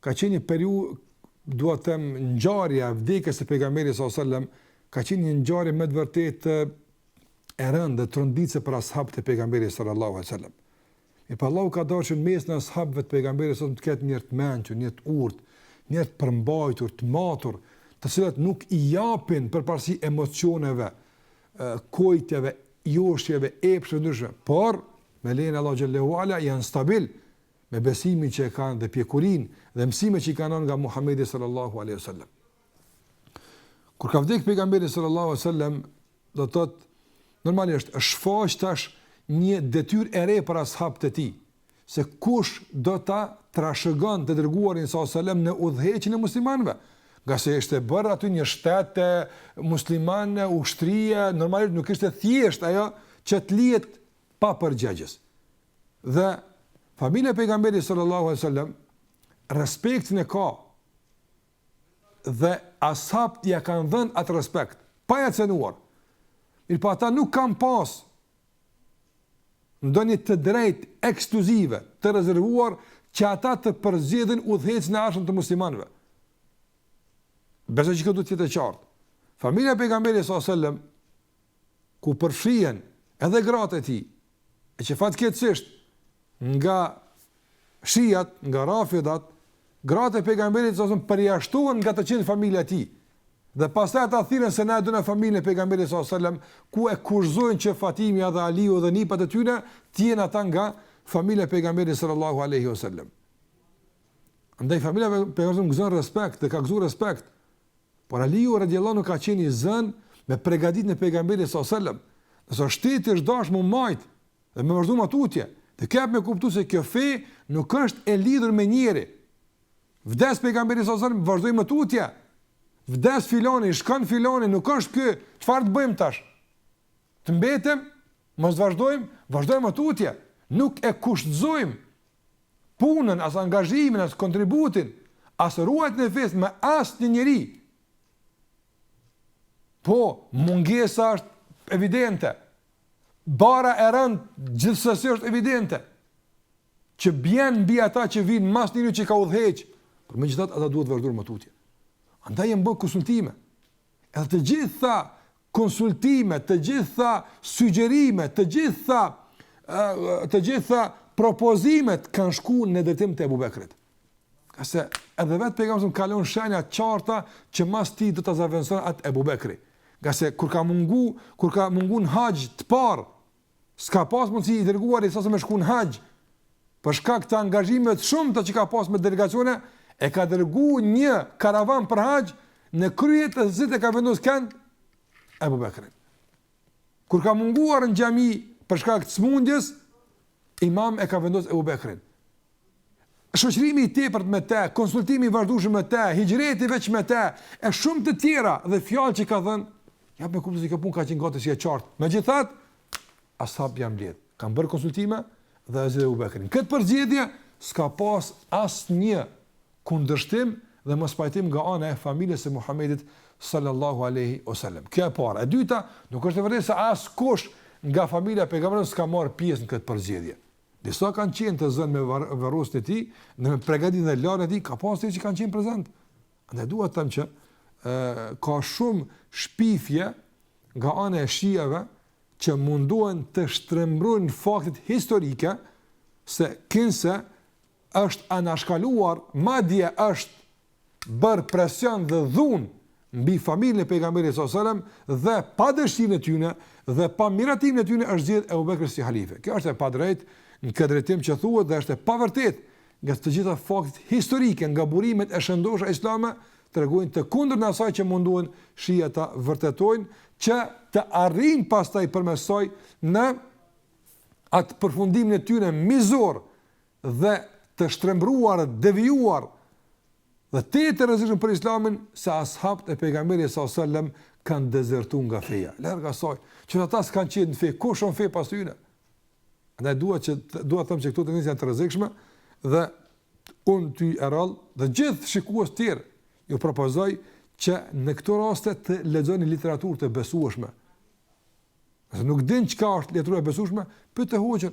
ka qenë një periudhë dua të them ngjarja e vdekjes së pejgamberit sallallahu alajhi wasallam ka qenë një ngjarje me të vërtetë e rëndë dhe tronditëse për ashabët e pejgamberit sallallahu alajhi wasallam. E po Allahu ka dashur në mesin e ashabëve të pejgamberit sallallahu të ketë njerëz të mençur, njerëz të urtë, njerëz të përmbajtur, të matur, të cilët nuk i japin përparësi emocioneve, kojtjeve, joshjeve, epsheve të ndryshme, por me lejen e Allahut Xhelle ue Ala janë stabil me besimin që e kanë dhe pjekurinë dhe mësimet që i kanë nga Muhamedi sallallahu alaihi wasallam. Kur ka vdek pejgamberi sallallahu alaihi wasallam, do të thotë normalisht është shfaq tash një detyrë e re për ashabët e tij, se kush do ta trashëgon të dërguarin sallallahu alaihi wasallam në udhëheqjen e muslimanëve, nga se ishte bërë aty një shtet, muslimanë, ushtrie, normalisht nuk ishte thjesht ajo që të lihet pa përgjegjës. Dhe familja e pejgamberit sallallahu alaihi wasallam respektin e ka dhe ashabët ia kanë dhënë atë respekt pa ia cenuar. Mirëpo ata nuk kanë pas ndonjë të drejtë ekskluzive të rezervuar që ata të përzgjedhin udhëheqësin e ardhshëm të muslimanëve. Besoj që këtu të jetë e qartë. Familja e pejgamberit sallallahu alaihi wasallam ku përfshihen edhe gratë e tij, e që fatkeqësisht nga shiat, nga rafidat, gratë e pejgamberit sa selam përjashtohen nga të qenë familja e tij. Dhe pastaj ata thirren se na e dom familjen e pejgamberit sa selam, ku e kufizojnë që Fatimja dhe Aliu dhe nipat e tyre të jenë ata nga familja e pejgamberit sallallahu alaihi wasallam. Andaj familja e pejgamberit gëzon respekt dhe ka gëzuar respekt Por Aliu radhiyallahu anhu ka qenë i zënë me pregaditjen e Pejgamberit sallallahu alaihi wasallam. Se shteti është dashur me majt dhe me vazhdu ma tutje, te ke me kuptu se kjo fe nuk është e lidhur me njeri. Vdes Pejgamberi sallallahu alaihi wasallam, vazhdojmë ma tutje. Vdes filani, shkon filani, nuk është ky, çfarë të bëjmë tash? Të mbetem, mos vazhdojmë, vazhdojmë ma tutje. Nuk e kushtëzojmë punën, as angazhimin, as kontributin, as ruajtjen e fesë me asnjë njeri. Po, mungesa është evidente. Barra e rëndë gjithsesi është evidente. Që bien mbi ata që vijnë mas njërit që ka udhëheq, por megjithatë ata duhet të vazhdojnë më tutje. Andaj janë bërë konsultime. Edhe të gjitha konsultime, të gjitha sugjerimet, të gjitha të gjitha propozimet kanë shku në drejtim të Ebu Bekrit. Ngase edhe vetë pejgamberi sa selam ka lon shenja të qarta që mas tij do ta zëvendëson atë Ebu Bekri. Ngase kur ka mungu, kur ka mungu në haxh të parë, S'ka pas mundësi i dërguari sa selam me shku në haxh, për shkak të angazhimeve të shumta që ka pas me delegacione, e ka dërgu një karavan për haxh në krye të saj e ka vendos kënd, Ebu Bekrin. Kur ka munguar në xhami për shkak të smundjes, imam e ka vendos Ebu Bekrin. shoqërimi i tepërt me të, konsultimi i vazhdueshëm me të, hijreti veç me të, e shumë të tjera dhe fjalë që ka thënë, japin me kuptuar se kjo punë ka qenë gati si e qartë. Megjithatë, ashabët janë mbledh, kanë bërë konsultime dhe e zgjedhin Ebu Bekrin. Në këtë përzgjedhje s'ka pas asnjë kundërshtim dhe mospajtim nga ana e familjes së Muhamedit sallallahu alaihi wasallam. Kjo e para, e dyta, nuk është e vërtetë se askush nga familja e pejgamberit s'ka marrë pjesë në këtë përzgjedhje. Disa kanë qenë të zënë me varrosjen e tij, me përgatitjen dhe larjen e tij, ka pasë që kanë qenë prezent. Andaj dua të them që ka shumë shpifje nga ana e shiave që mundohen të shtrembrojnë faktet historike se kinse është anashkaluar, madje është bërë presion dhe dhunë mbi familjen e Pejgamberit alejhi selam dhe pa dëshirën e tyre dhe pa miratimin e tyre është zgjedh Ebu Bekri si halife. Kjo është e padrejtë në këtë drejtim që thuhet dhe është e pavërtetë ngase të gjitha faktet historike nga burimet e shëndosha islame tregojnë të kundërtën e asaj që mundohen shiat ta vërtetojnë që të arrijnë pastaj përmes saj në atë përfundimin e tyre mizor dhe të shtrembëruar, devijuar dhe tejet të rrezikshëm për Islamin se ashabët e pejgamberit alejhi selam kanë dezertuar nga feja. Larg asaj, qoftë ata s'kan qenë në fe, kush është në fe pas tyre? Andaj dua që dua të them që këto tendenca janë të rrezikshme dhe un ty e rall dhe gjithë shikues të tjerë ju propozoj që në këto raste të lexoni literaturë të besueshme. Nëse nuk din çka është literatura e besueshme, pyete hoxhën.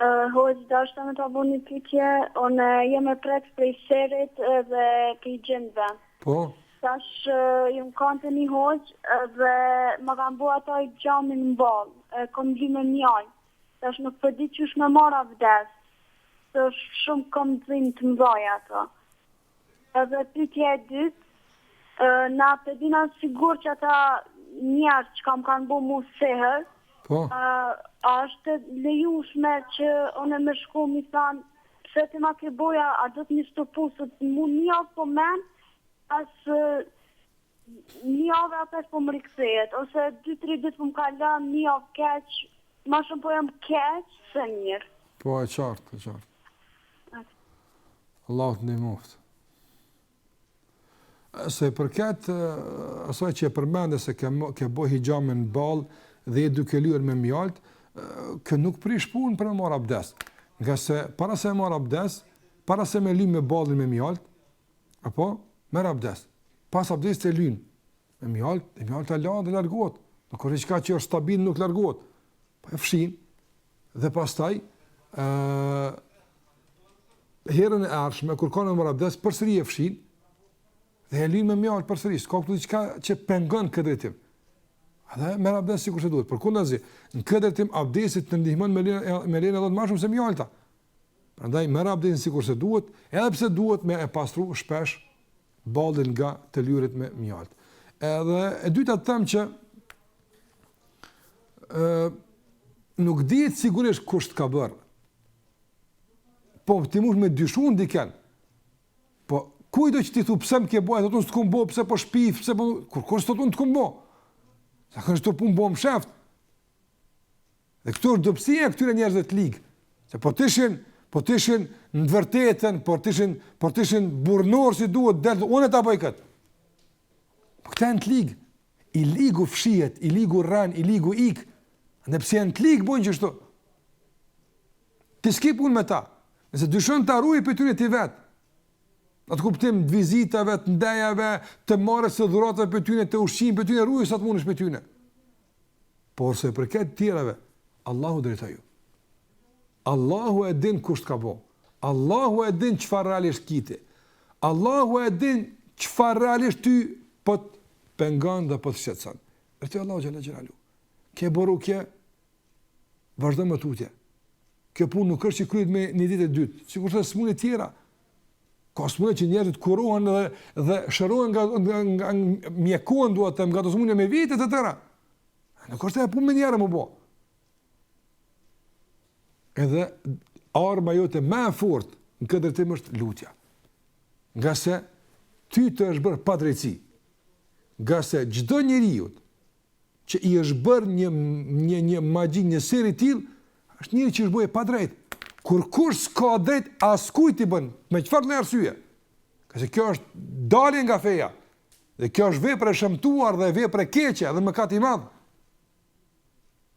Hoxhë dashta me ta bo një pytje, unë jem e prek prej sehrit dhe prej xhindëve. Po. Tash jom kon te ni hoxhë edhe ma kan bo ata hixhamen n'ball, e kom li me mjal, tash nuk po di qysh me marr avdes, se shum kom dhimbje të mdhaja ato. Edhe pyetja e dytë, na të dimë të sigurt që ata njerëz që na kanë bo mu sehr, Po. a është e lejushme që unë me shku me i thanë pse ti ma ke bo a, a do të me e stopu se mu nji apo men as Një javë apet po më rikthehet, ose dy tri ditë po më kalon, një javë keq, më shumë po jam keq se mirë. Po e qartë, e qartë. Allahu të ndihmoftë. Sa i përket asaj që e përmende se ke, ke bërë hixhamen në ball dhe je duke lyer me mjalt, kjo nuk prish punë për të marr abdes. Ngase para se të marr abdes, para se me e lyer ballin me mjalt, Apo, merr abdes. Pas abdesit e lyn. Me mjaltë, me mjaltë e lan dhe largohet. Nuk është diçka që është stabil nuk largohet. Po e fshin. Dhe pastaj, uh, herën e ardhshme, kur ka me marrë abdes, përsëri e fshin. Dhe e lyn me mjaltë përsëri. S'ka këtu diçka që pengon në këtë drejtim. Dhe merr abdes sikurse duhet. Përkundrazi, në këtë drejtim abdesi të ndihmon me lene, me lene edhe më shumë se mjalta. Prandaj merr abdestin sikurse duhet, edhe pse duhet me e pastru shpesh ballin nga të lyerët me mjaltë. Edhe e dyta të them që ë nuk dihet sigurisht kush të ka bërë. Po ti mund me dyshu në dikënd. Po kujt do t'i thush pse më ke bo, të thotë s'kum bo pse po shpif pse po kur sot të kum bo. Se kjo është punë bohet mshehtë. Dhe këtu është dobësia e këtyre njerëzve të ligë, se po të ishin, po të ishin në të vërtetën, po të ishin, po të ishin burrnorë si duhet, dhe thonë unë ta bëj këtë. Po këta janë të ligë. I ligu fshihet, i ligu rren, i ligu ik. E pse janë të ligë bojnë kështu. Ti s'ki punë me ta. Nëse dyshon ti ruaju prej tyne ti vet. Në atë kuptim të vizitave, të ndejave, të marrjes së dhuratave prej tyne, të ushqimit prej tyne, ruju sa të mundesh prej tyne. Porse për këto tjerat, Allahut drejtoju. Allahu e din kush ta ka bo. Allahu e din çfarë realisht ki ti. Allahu e din çfarë realisht ty po t'pengon dhe po t' shqetsan. E din Allahu xhele xhelaluhu. Ke bo rukje, vazhdo më tutje. Kjo punë nuk është që kryhet me një ditë e dy, sikurse sëmundjet tjera, Ka sëmundje që njerëzit kurohen dhe dhe shërohen nga nga, nga, nga mjekohen dua të them nga sëmundja me vite të tëra. Nuk asht e punë menjëherë m'u bo. Edhe arma jote më e fortë në këtë drejtim është lutja. Ngase ty të është bërë padrejtësi. Ngase çdo njeriu që i është bërë një një një magji një sehir i tillë, është njeri që i është bërë e padrejtë. Kurkush s'ka drejt askujt i bën, me çfarë lloj arsye? Ngase kjo është dalje nga feja. Dhe kjo është vepër e shëmtuar dhe vepër e keqe dhe mëkat i madh.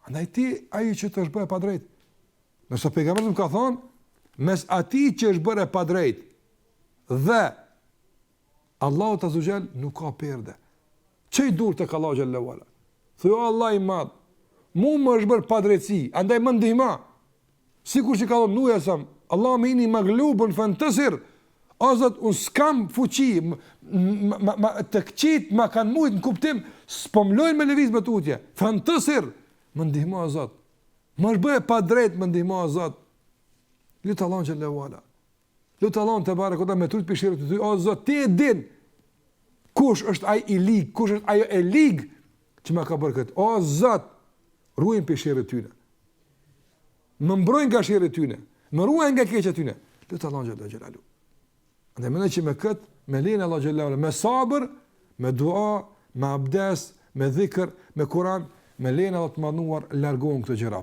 Andaj ti je ai që të është bërë e padrejtë. Nëse pejgamberi ka thonë mes atij që i është bërë e padrejtë dhe Allahut azze ue xhel nuk ka perde. Çoji durt tek Allahu xhele ue ala. Thuaj o Allah i madh, mu më është bërë padrejtësi, andaj më ndihmo. Sikur që ka thonë Nuhi alejhi selam, Allahume inni maglubun fentesir. O Zot, un s'kam fuqi, ma, ma, të këqijtë më kanë mujt në kuptim, s'po më lojnë me lëviz më tutje. Fentesir, më ndihmo o Zot. Më është bërë e padrejtë, më ndihmo o Zot. Lute Allahun xhele ue ala. Lut Allahun tebareke ve teala me t'rujt pi sherrit të tyne, o Zot, ti e din kush është ai i lig, kush është ajo e lig që më ka bërë këtë. O Zot, ruajm pi sherrit të tyre. Më mbroj nga sherri i tyre, më ruaj nga e keqja e tyre. Lut Allahun xhel-le xhelaluhu. Andaj mendoj që me kët, me lejen e Allahut xhel-le ve ala, me sabër, me dua, me abdes, me dhikr, me Kur'an, me lejen e Allahut të madhëruar largohen këto gjëra.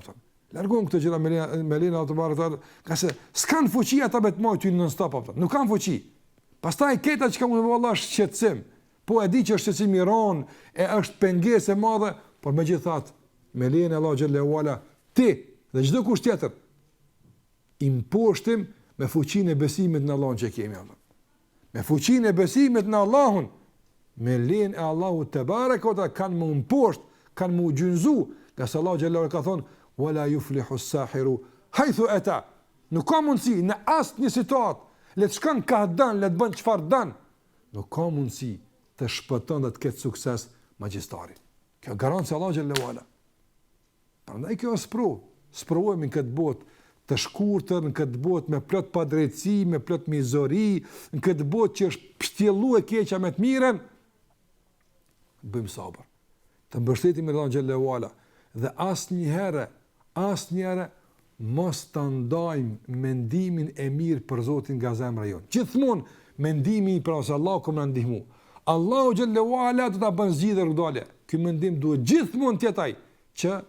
Largohen këto gjëra me me lejen e Allahut tebareke ve teala, ngase s'kan fuqi ata me të majt ty non stop apo. Nuk kanë fuqi. Pastaj këta që kanë, është shqetësim. Po e di që është shqetësim i rëndë, e është pengesë e madhe, por megjithatë me lejen e Allahut xhel-le ve ala ti dhe çdo kush tjetër i mposhtim me fuqinë e besimit në Allahun që kemi. me fuqinë e besimit në Allahun, me lejen e Allahut tebareke ve teala kanë m'u mposht, kanë m'u gjunjzu, ngase Allahu xhel-le ve ala ka thonë wala yuflihu as-sahiru haythu ata. Nuk ka mundësi në asnjë situatë, le të shkon kah dan, le të bën çfarë dan. Nuk ka mundësi të shpëton dhe të ketë sukses magjistari. Kjo garancë e Allahut xhel-le ve ala. Prandaj kjo është sprovë. Sprovohemi në këtë botë të shkurtër, në këtë botë me plot padrejtësi, me plot mizori, në këtë botë që është pshtjellu e keqa me të mirën, bëjmë sabër. Të mbështetemi Allahut xhel-le ve ala, dhe asnjëherë, asnjëherë, mos ta ndajmë mendimin e mirë për Zotin nga zemra jonë. Gjithmonë mendimi i mirë se Allahu ka me ndihmu. Allahu xhel-le ve ala do të bën zgjidhje, rrugëdalje. Ky mendim duhet gjithmonë të jetë ai që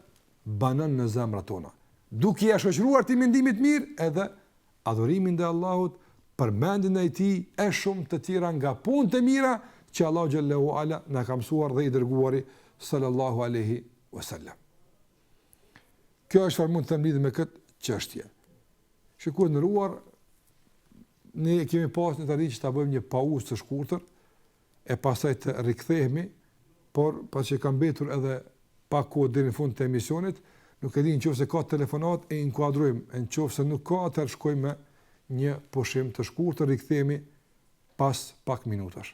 banon në zemrat tona. Duke ia shoqëruar këtij mendimit të mirë edhe adhurimin ndaj Allahut, përmendjen e tij e shumë të tjera nga punët e mira që Allahu xhel-le ve ala na ka mësuar dhe i dërguari sallallahu alaihi wasallam. Kjo është çfarë mund të them lidhur me këtë çështje. Shikues të nderuar, ne kemi pas nijet që të bëjmë një pauzë të shkurtër, e pastaj të rikthehemi, por pasi që ka mbetur edhe pak kohë deri në fund të emisionit, nuk e di në qoftë se ka telefonatë e inkuadrojmë, e në qoftë se nuk ka atëherë shkojmë me një pushim të shkurtër, rikthehemi pas pak minutash.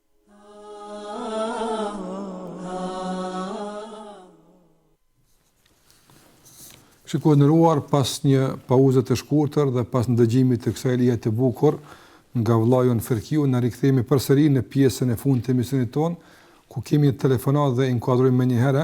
Shikues të nderuar pas një pauze të shkurtër dhe pas ndëgjimit të kësaj ilahije të bukur nga vëllai jonë Ferkiu, na rikthehemi përsëri në pjesën e fundit të emisionit tonë, ku kemi telefonata dhe i inkuadrojmë menjëherë.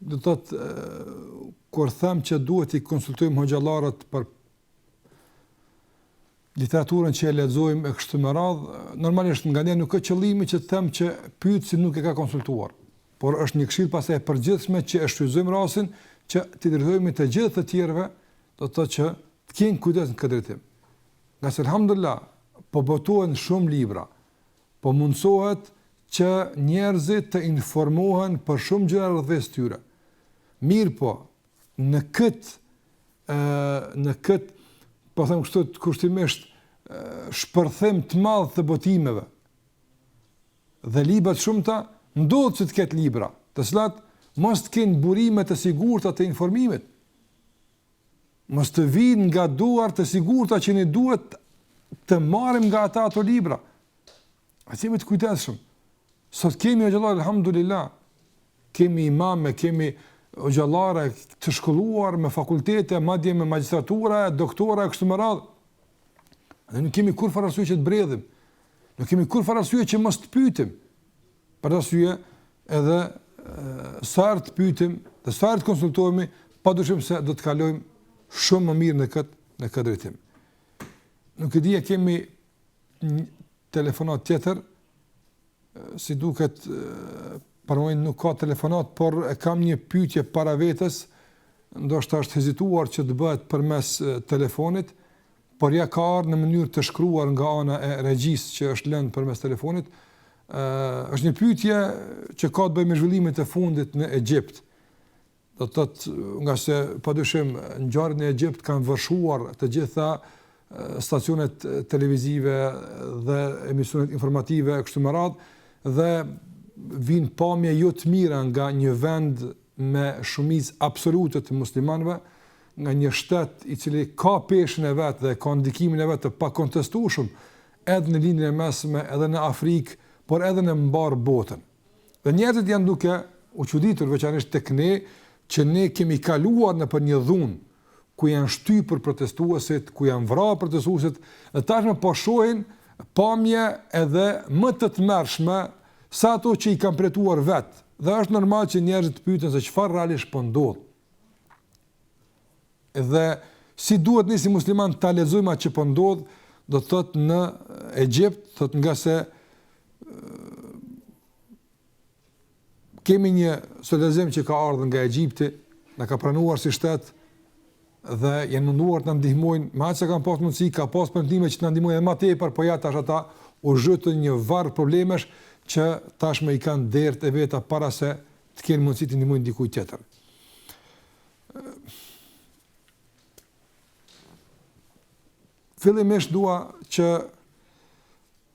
Do të thotë kur them që duhet të konsultojmë hoxhallarët për literaturën që e lexojmë e kështu me radhë, normalisht nga ne nuk është qëllimi që të them që pyetësi nuk e ka konsultuar, por është një këshillë pastaj e përgjithshme që e shfrytëzojmë rastin që t'i drejtojmë të gjithë të tjerëve, do të thotë që të kenë kujdes në këtë drejtim. Ngase alhamdulillah po botohen shumë libra, po mundësohet që njerëzit të informohen për shumë gjëra rreth fesë së tyre. Mirëpo, në këtë, në këtë, po them kështu të kushtimisht, shpërthim të madh të botimeve, dhe librat e shumta, ndodh që të ketë libra, të cilat mos të kenë burime të sigurta të informimit, Mos të vijnë nga duar të sigurta që ne duhet të marrim nga ata ato libra. E të jemi të kujdesshëm. Sot kemi hoxhallarë alhamdulillah. Kemi imame, kemi hoxhallarë të shkolluar me fakultete, madje me magjistratura, doktora e kështu me radhë. Ne nuk kemi kurrfarë arsye që të bredhim. Nuk kemi kurrfarë arsye që mos të pyetim. Për arsye edhe sa herë të pyetim, dhe sa herë të konsultohemi, padyshim se do të kalojmë shumë më mirë në këtë në këtë drejtim. Nuk e di a kemi një telefonatë tjetër, si duket për momentin nuk ka telefonatë, por e kam një pyetje para vetes, ndoshta është hezituar që të bëhet përmes telefonit, por ja ka ardhur në mënyrë të shkruar nga ana e regjisë që është lënë përmes telefonit. Ë është një pyetje që ka të bëjë me zhvillimet e fundit në Egjipt. Do të thotë, ngase padyshim ngjarjet në Egjipt kanë vërshuar të gjitha stacionet televizive dhe emisionet informative e kështu me radhë dhe vijnë pamje jo të mira nga një vend me shumicë absolute të muslimanëve, nga një shtet i cili ka peshën e vet dhe ka ndikimin e vet të pakontestueshëm edhe në Lindjen e Mesme, edhe në Afrikë, por edhe në mbarë botën. Dhe njerëzit janë duke u çuditur veçanërisht tek ne që ne kemi kaluar nëpër një dhunë ku janë shtypur protestuesit, ku janë vrarë protestuesit, dhe tashmë po shohin pamje edhe më të tmerrshme se ato që i kanë përjetuar vetë. Dhe është normal që njerëzit të pyeten se çfarë realisht po ndodh. Dhe si duhet ne si muslimanë ta lexojmë atë që po ndodh, do të thotë në Egjipt, thotë ngase kemi një sitizim që ka ardhë nga Egjipti, na ka pranuar si shtet, dhe janë munduar të na ndihmojnë, me aq kanë pasë mundësi, ka pasë premtime që të ndihmojnë edhe ma tepër, po ja tash ata u zhytën në një varg problemesh që tashmë i kanë dertet e veta para se të kenë mundësi të ndihmojnë dikujt tjetër. Fillimisht dua që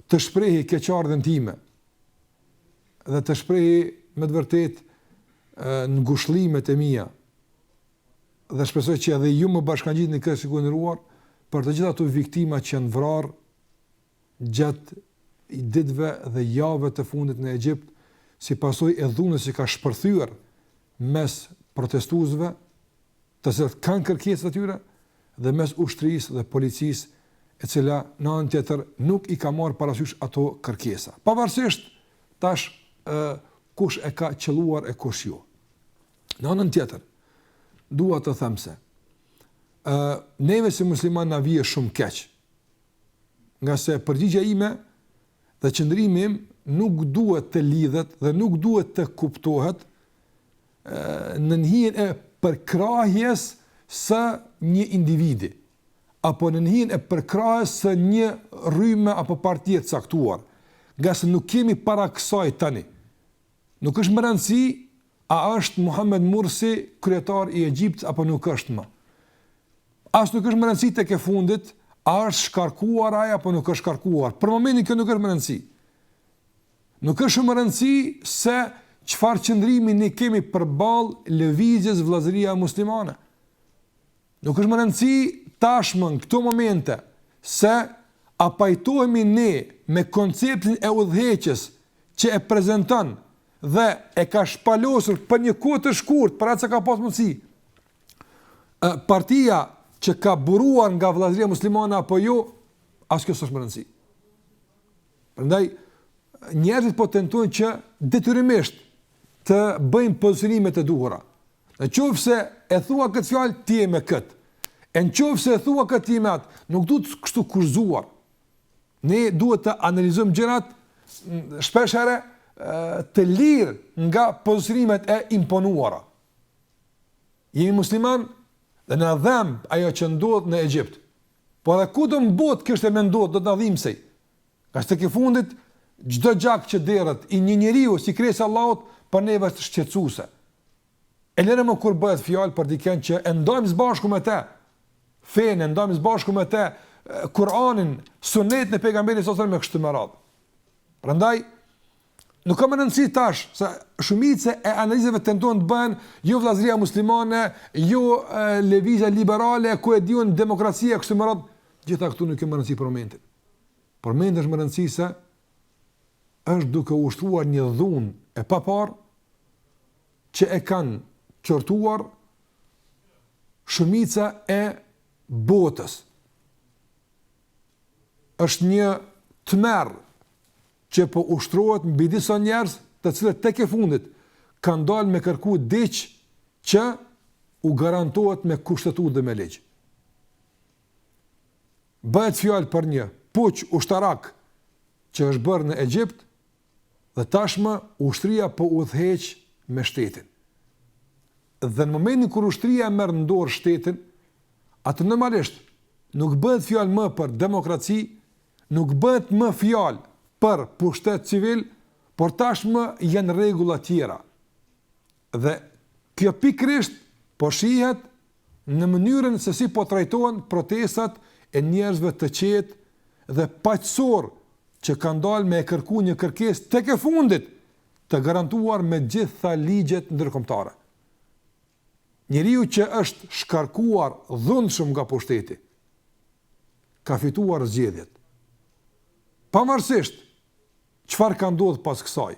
të shprehi keqardhjen time dhe të shprehi me të vërtetë ngushëllimet e mia dhe shpresoj që edhe ju më bashkangjitni këtë si kundëruar për të gjithë ato viktima që janë vrarë gjatë ditëve dhe javëve të fundit në Egjipt si pasojë e dhunës që ka shpërthyer mes protestuesve, të cilët kanë kërkesat e tyre dhe mes ushtrisë dhe policisë, e cila në anën tjetër nuk i ka marrë parasysh ato kërkesa. Pavarësisht tash ë kush e ka qëlluar e kush jo. Në anën tjetër, dua të them se ë neve si muslimanë na vjen shumë keq ngase përgjigja ime dhe qëndrimi im nuk duhet të lidhet dhe nuk duhet të kuptohet nën hijen e përkrahjes së një individi apo nën hijen e përkrahjes së një rrymë apo partie të caktuar, ngase nuk kemi parë kësaj tani. Nuk është me rëndësi a është Muhammed Mursi kryetar i Egjiptit apo nuk është më. As nuk është me rëndësi tek e fundit a është shkarkuar ai apo nuk është shkarkuar. Për momentin kjo nuk është me rëndësi. Nuk është shumë me rëndësi se çfarë qëndrimi ne kemi përballë lëvizjes Vëllazëria muslimane. Nuk është me rëndësi tashmë në këto momente se a pajtohemi ne me konceptin e udhëheqjes që e prezanton dhe e ka shpalosur për një kohë të shkurtë, për aq sa ka pasur mundësi, partia që ka buruar nga vëllazëria muslimane apo jo, as kjo s'është me rëndësi. Prandaj njerëzit po tentojnë që detyrimisht të bëjnë pozicionimet e duhura. Në qoftë se e thua këtë fjalë ti je me kët. E në qoftë se e thua këtë ti me atë, nuk duhet kështu kufizuar. Ne duhet të analizojmë gjërat shpesh herë të lirë nga pozicionimet e imponuara. Jemi muslimanë dhe na dhemb ajo që ndodh në Egjipt. Po edhe kudo në botë kishte me ndodhë do të na dhimbsej. Ngase tek e fundit çdo gjak që derdhet i një njeriu si krijesë e Allahut për neve është shqetësuese. E lëre më kur bëhet fjalë për dikënd që e ndajmë së bashku me të. Fenë e ndajmë së bashku me të Kur'anin, Sunetin e pejgamberit sallallahu alajhi wasallam e kështu me radhë. Prandaj Nuk ka më rëndësi tash, se shumica e analizave tentojnë të bëhen jo vëllazëria muslimane, jo lëvizja liberale, ku e diun demokracia kështu me radhë, gjitha këto nuk janë me rëndësi për momentin. Por më tepër me rëndësi se është duke u ushtruar një dhunë e paparë që e kanë qortuar shumica e botës. Është një tmerr që po ushtrohet mbi disa njerëz, të cilët tek e fundit kanë dalë me kërku diç që u garantohet me kushtetutë dhe me ligj. Bëhet fjalë për një puç ushtarak që është bërë në Egjipt dhe tashmë ushtria po udhëheq me shtetin. Dhe në momentin kur ushtria e merr në dorë shtetin, atëherë normalisht nuk bëhet fjalë më për demokraci, Nuk bëhet më fjalë për pushtet civil, por tashmë janë rregulla tjera. Dhe kjo pikërisht po shihet në mënyrën se si po trajtohen protestat e njerëzve të qetë dhe paqësorë që kanë dalë me e kërku një kërkesë tek e fundit të garantuar me gjitha ligjet ndërkombëtare. njeriu që është shkarkuar dhunshëm nga pushteti, ka fituar zgjedhjet. Pavarësisht çfarë ka ndodh pas kësaj,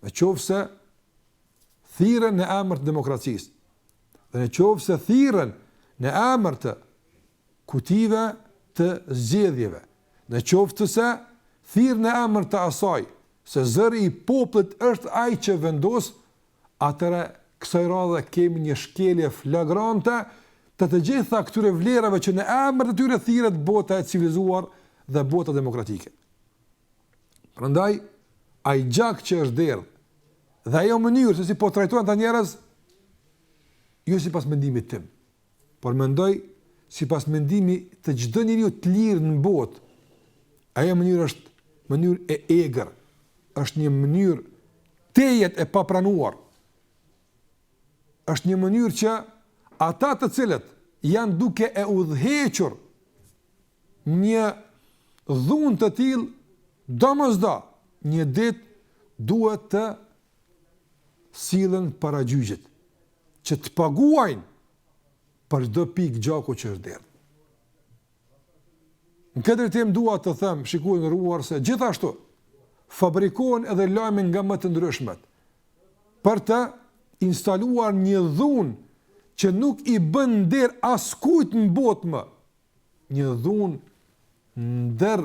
në qoftë se thirren në emër të demokracisë, dhe në qoftë se thirren në emër të kutive të zgjedhjeve, në qoftë se thirren në emër të asaj, se zëri i popullit është ai që vendos, atëherë kësaj radhe kemi një shkelje flagrante të të gjitha këtyre vlerave që në emër të tyre thirret bota e civilizuar dhe bota demokratike. Prandaj ai gjak që është derdh dhe ajo mënyrë se si po trajtohen ata njerëz jo sipas mendimit tim. Por mendoj sipas mendimit të çdo njeriu të lirë në botë, ajo mënyrë është mënyrë e egër, është një mënyrë tejet e papranuar, është një mënyrë që ata të cilët janë duke e udhëhequr një dhunë të tillë domosdo një ditë duhet të sillen para gjyqit. që të paguajnë për çdo pikë gjaku që është derdh. Në këtë drejtim dua të them, shkoj në rrua se gjithashtu fabrikohen edhe lajme nga më të ndryshmet për të instaluar një dhunë që nuk i bën nder askujt në botë më. Një dhunë ndër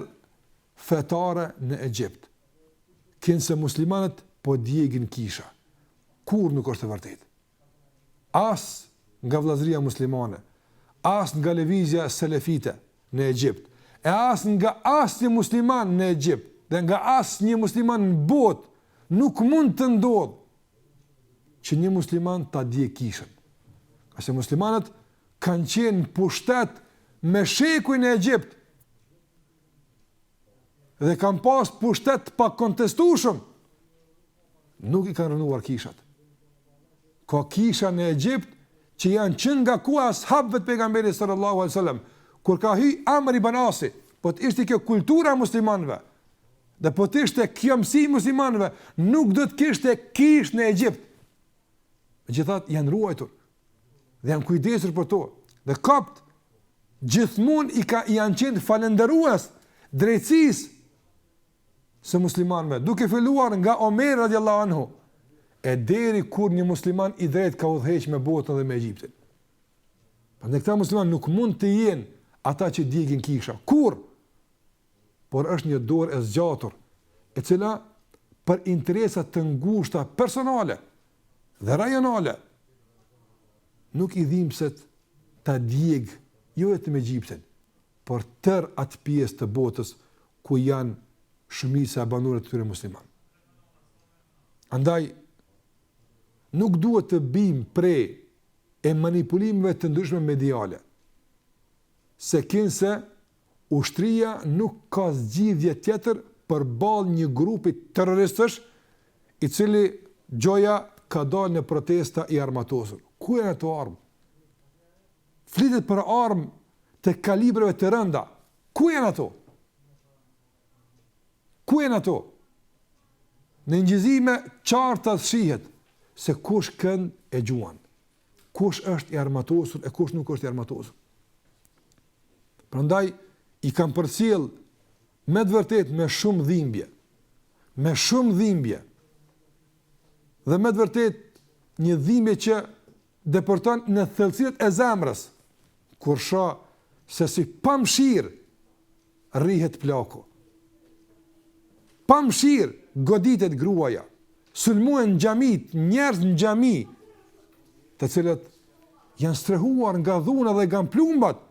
fetare në Egjipt, kinse muslimanët po djegin kisha, kurrë nuk është e vërtetë. As nga vëllazëria muslimane, as nga lëvizja selefite në Egjipt, e as nga asnjë musliman në Egjipt dhe nga asnjë musliman në botë nuk mund të ndodhë që një musliman ta djegë kishën. Pse muslimanët kanë qenë pushtet me shekuj në Egjipt dhe kanë pas pushtet të pakontestushëm, nuk i kanë rrënuar kishat. Ka kisha në Egjipt që janë që nga koha e ashabëve të pejgamberit sallallahu alejhi ve selam, kur ka hy Amr ibn Asi, po të ishte kjo kultura muslimanve, dhe po të ishte kjo mësim i muslimanve, nuk do të kishte kish në Egjipt. Megjithatë janë ruajtur, dhe janë kujdesur për to, dhe koptët gjithmonë i ka i janë qenë falënderues drejtësisë së muslimanëve, duke filluar nga Omeri radiallahu anhu, e deri kur një musliman i drejt ka udhëheq me botën dhe me Egjiptin. Prandaj këta musliman nuk mund të jenë ata që djegin kisha. Kurrë. por është një dorë e zgjatur, e cila për interesa të ngushta personale dhe rajonale nuk i dhimbset ta djegë jo vetëm Egjiptin, por tërë atë pjesë të botës ku janë shumica e banorëve të tyre muslimanë. Andaj nuk duhet të bim pre e manipulimeve të ndryshme mediale. Se kinse Ushtria nuk ka zgjidhje tjetër përballë një grupi terroristësh i cili gjoja ka dalë në protesta i armatosur. Ku janë ato armë? Flitet për armë të kalibrave të rënda. Ku janë ato? Ku janë ato? Në inçizime qartë shihet se kush kënd e gjuan. kush është i armatosur e kush nuk është i armatosur. Prandaj i kam përcjell me të vërtet me shumë dhimbje. Me shumë dhimbje. Dhe me të vërtet një dhimbje që depërton në thellësitë e zemrës. Kur shoh se si pa mshir rrihet plaku. Pa mshirë, goditet gruaja. Sulmohen xhamitë, njerëz në xhami, të cilët janë strehuar nga dhuna dhe nga plumbat.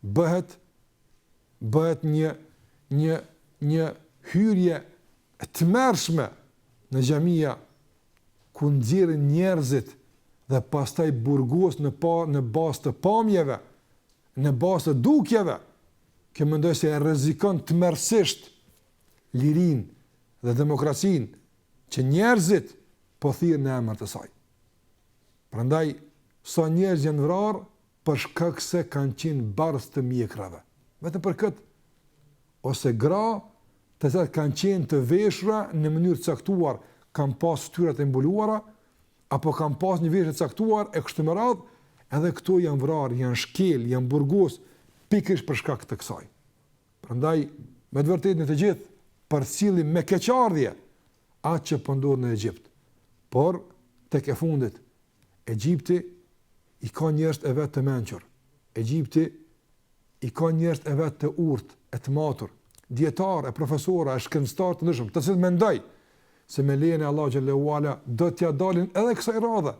Bëhet bëhet një një një hyrje e tmerrshme në xhamia ku nxirren njerëzit dhe pastaj burgosen pa në bazë të pamjeve, në bazë të dukjeve, kjo mendoj se e rrezikon tmerrësisht lirinë dhe demokracinë që njerëzit po thirren në emër të saj. Prandaj sa njerëz janë vrarë për shkak se kanë qenë bartës të mjekrave. Vetëm për këtë ose gra të cilat kanë qenë të veshura në mënyrë të caktuar, kanë pas fytyrat e mbuluara apo kanë pas një veshje të caktuar e kështu me radh, edhe këto janë vrarë, janë shkel, janë burgos pikërisht për shkak të kësaj. Prandaj me të vërtetë ne të gjithë përcjellim me keqardhje atë që po ndodh në Egjipt. Por tek e fundit Egjipti i ka njerëzit e vet të mençur. Egjipti i ka njerëzit e vet të urtë, e të matur, dijetarë, e profesorë, e shkencëtarë të ndryshëm, të cilët mendoj se me lejen e Allahut xhelle ue ala do t'ia dalin edhe kësaj radhe.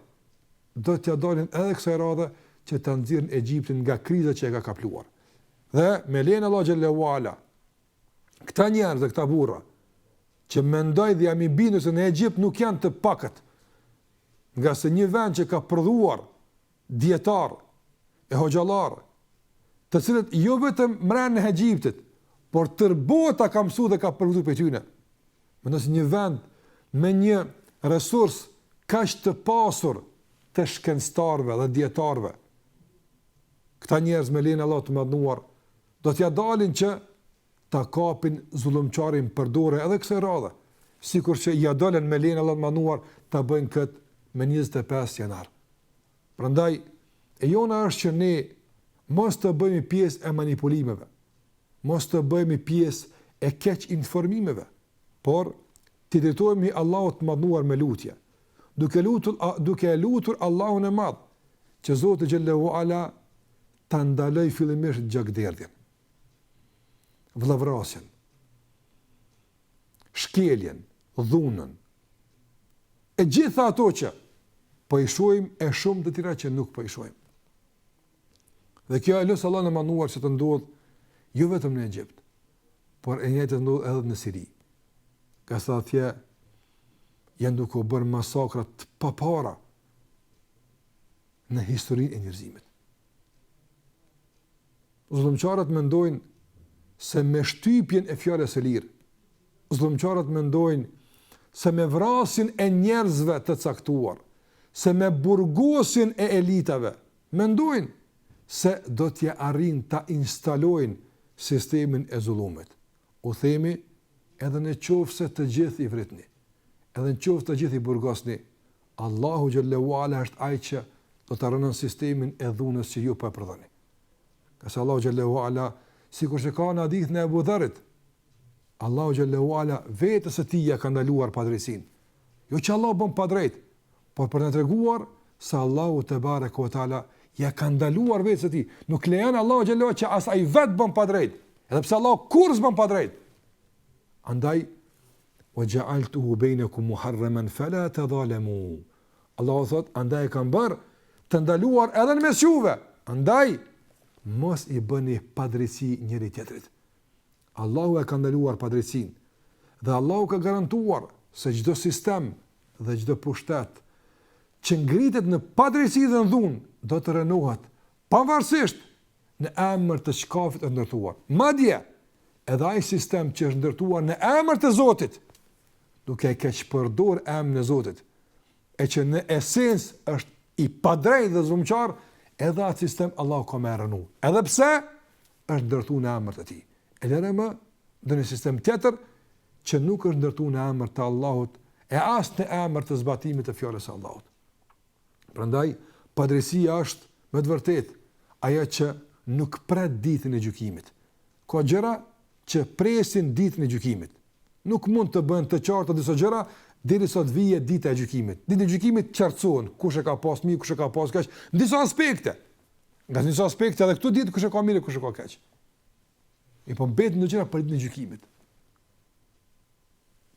Do t'ia dalin edhe kësaj radhe që ta nxjerrin Egjiptin nga kriza që e ka kapluar. Dhe me lejen e Allahut xhelle ue ala këta njerëz dhe këta burra, që mendoj dhe jam i bindur se në Egjipt nuk janë të pakët, ngase një vend që ka prodhuar dijetarë e hoxhallarë, të cilët jo vetëm mrena Egjiptit, por tërë bota ka mësu dhe ka përfitu prej tyne. Domethënë një vend me një resurs kaq të pasur të shkencëtarëve dhe dijetarëve, këta njerëz me lejen e Allahut të madhnuar, Do t'ia dalin që ta kapin zullumqarin për dore edhe kësaj radhe, sikur që ia dolën me lejen e Allahut të Madhnuar ta bëjnë këtë me njëzet e pesë janar. Prandaj e jona është që ne mos të bëhemi pjesë e manipulimeve, mos të bëhemi pjesë e keqinformimeve, por t'i drejtohemi Allahut të Madhnuar me lutje, duke lutur duke e lutur Allahun e Madh që Zoti xhelle ue ala ta ndalojë fillimisht gjakderdhjen. Vllavrasjen. Shkeljen, dhunën. E gjitha ato që po i shohim e shumë të tjera që nuk po i shohim. Dhe kjo e lus Allahun e madhnuar që të ndodhë jo vetëm në Egjipt, por e njëjta të ndodhë edhe në Siri. Ngase atje Janë duke u bërë masakra të papara në historinë e njerëzimit. Zullumqarët mendojnë se me shtypjen e fjalës së lirë, zullumqarët mendojnë se me vrasjen e njerëzve të caktuar, se me burgosjen e elitave, mendojnë se do t'ia arrijnë ta instalojnë sistemin e zullumit. U themi, edhe në qoftë se të gjithë i vritni, edhe në qoftë të gjithë i burgosni, Allahu xhallahu u ala është ai që do të rrënon sistemin e dhunës që ju po e prodhoni. Ngase Allahu xhallahu u ala, sikur që ka në hadithin e Abu Dharrit, Allahu xhallahu u ala vetes së tij ia ka ndaluar padrejtësinë. Jo që Allah bën padrejt, por për të na treguar se Allahu tebareke ue teala ia ka ndaluar vetes së tij nuk lejon Allahu xhelalu që as ai vet bën padrejt edhe pse Allahu kurrë s'bën padrejt andaj wa ja'altuhu bainakum muharraman fala tadhalamu Allahu thot andaj e kam bër të ndaluar edhe në mes juve andaj mos i bëni padrejtësi njëri-tjetrit Allahu e ka ndaluar padrejtësinë dhe Allahu ka garantuar se çdo sistem dhe çdo pushtet që ngritet në padrejtësi dhe në dhunë do të rrënohet pavarësisht në emër të çkafit është ndërtuar. Madje edhe ai sistem që është ndërtuar në emër të Zotit, duke e keqpërdor emrin e Zotit, e që në esencë është i padrejtë dhe zullumqar, edhe atë sistem Allahu ka me rrënu. Edhe pse është ndërtuar në emër të tij. E lëre më ndonjë sistem tjetër që nuk është ndërtuar në emër të Allahut e as në emër të zbatimit të fjalës së Allahut. Prandaj padrejtësia është me të vërtetë ajo që nuk pret ditën e gjykimit. Ka gjëra që presin ditën e gjykimit. Nuk mund të bëhen të qarta disa gjëra derisa të vijë dita e gjykimit. Ditën e gjykimit qartësohen kush e ka pas mirë, kush e ka pas keq, në disa aspekte. Nga një aspekt edhe këtu dihet kush e ka mirë kush e ka keq. E po mbeten gjëra për ditën e gjykimit.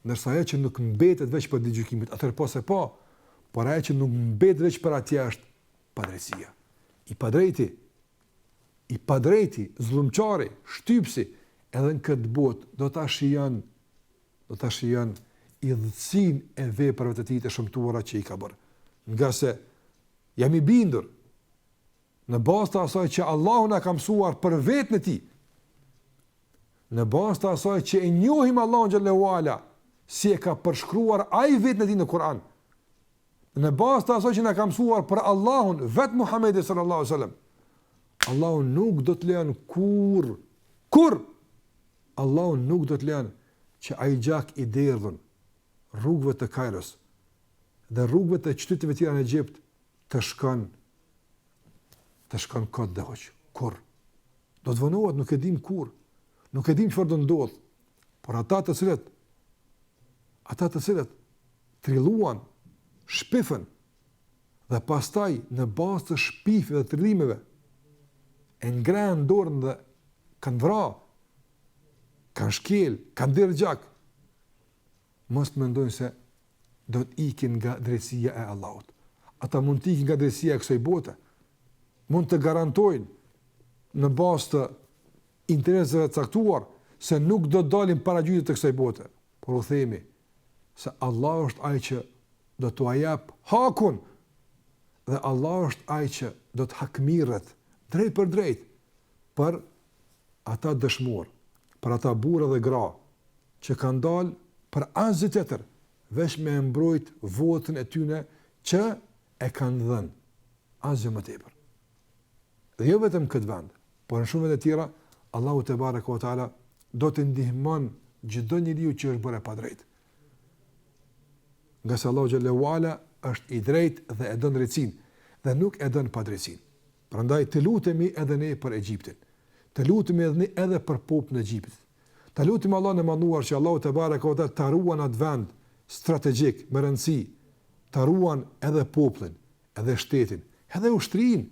Ndërsa ajo që nuk mbetet veç për ditën e gjykimit, atëherë po se po, por ajo që nuk mbetet veç për atje është padrejtësia. I padrejti, i padrejti, zullumqari, shtypësi, edhe në këtë botë, do ta shijojnë, do ta shijojnë idhëtinë e veprëve të tij të shëmtuara që i ka bërë. Ngase Jam i bindur, në bazë të asaj që Allahu na ka mësuar për vetën e tij, në bazë të asaj që e njohim Allahun xhallahu ala, si e ka përshkruar ai vetën e tij në Kur'an, në bazë të asaj që na ka mësuar për Allahun vet Muhamedi sallallahu alaihi wasallam. Allahu nuk do të lejon kurrë, kurrë. Allahu nuk do të lejon që ai gjak i derdhur rrugëve të Kajros dhe rrugët e qyteteve tjera në Egjipt, të shkon, të shkon kot dhe huq, kur? Do të vonohet, nuk e dim kur, nuk e dim çfarë do ndodh, por ata të cilët, ata të cilët, trilluan, shpifën, dhe pastaj në bazë të shpifjeve dhe trillimeve, e ngrenë dorën dhe kanë vra, kanë shkel, kanë derdh gjak, mos të mendojnë se do të ikin nga drejtësia e Allahut. Ata mund të ikin nga drejtësia e kësaj bote. Mund të garantojnë në bazë të interesave të caktuar se nuk do të dalin para gjyqit të kësaj bote. Por u themi se Allahu është ai që do t'ua jap hakun dhe Allahu është ai që do të hakmerret drejtpërdrejt për ata dëshmorë, për ata burra dhe gra që kanë dalë për asgjë tjetër veç me e mbrojtë votën e tyne që e kanë dhënë, asgjë më tepër. Dhe jo vetëm në këtë vend, por në shumë vende të tjera, Allahu tebareke ve teala do t'i ndihmon çdo njeriu që i është bërë e padrejtë. Ngase Allahu xhel-le ve ala është i drejtë dhe e don drejtësinë dhe nuk e don padrejtësinë. Prandaj të lutemi edhe ne për Egjiptin. Të lutemi edhe ne edhe për popullin e Egjiptit. Ta lutim Allahun e Madhëruar që Allahu tebareke ve teala ta ruan atë vend strategjik me rëndësi, ta ruan edhe popullin, edhe shtetin, edhe ushtrinë,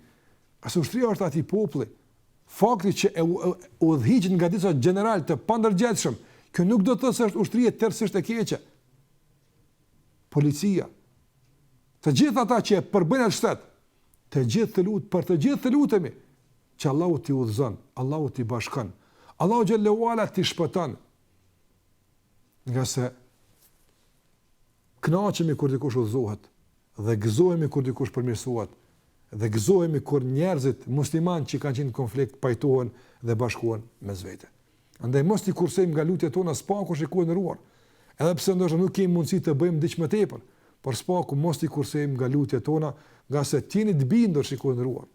se ushtria është e atij populli. Fakti që udhëhiqet nga disa gjeneralë të pandërgjegjshëm, kjo nuk do të thotë se është ushtria tërësisht e keqe. Policia. Të gjithë ata që e përbëjnë atë shtet, Të gjithë të lut, për të gjithë të lutemi, që Allahu t'i udhëzon, Allahu t'i bashkon, Allahu xhel-le ve ala t'i shpëton. Ngase kënaqemi kur dikush udhëzohet dhe gëzohemi kur dikush përmirësohet dhe gëzohemi kur njerëzit muslimanë që kanë qenë në konflikt pajtohen dhe bashkohen mes vete. Andaj mos t'i kursejmë nga lutjet tona së paku shikues i nderuar. Edhe pse ndoshta nuk kemi mundësi të bëjmë diç më tepër, por së paku mos t'i kursejmë nga lutjet tona, ngase të jeni të bindur shikues i nderuar,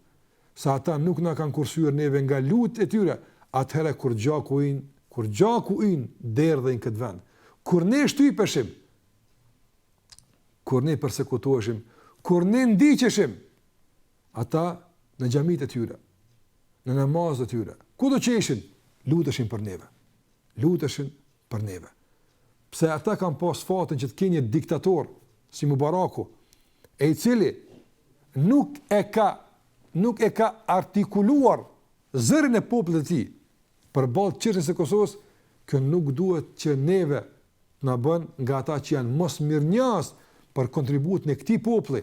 se ata nuk na kanë kursyer neve nga lutjet e tyre, atëherë kur gjaku ynë, kur gjaku ynë derdhej në këtë vend, kur ne shtypeshim, kur ne persekutoheshim, kur ne ndiqeshim, Ata në xhamitë e tyre, në namazet e tyre, kudo që ishin, luteshin për neve. Luteshin për neve. Pse ata kanë pas fatin që të kenë një diktator, si Mubaraku, i cili nuk e ka, nuk e ka artikuluar zërin e popullit të tij përballë çështjes së Kosovës, kjo nuk duhet që neve t'na bën nga ata që janë mosmirënjohës për kontributin e këtij populli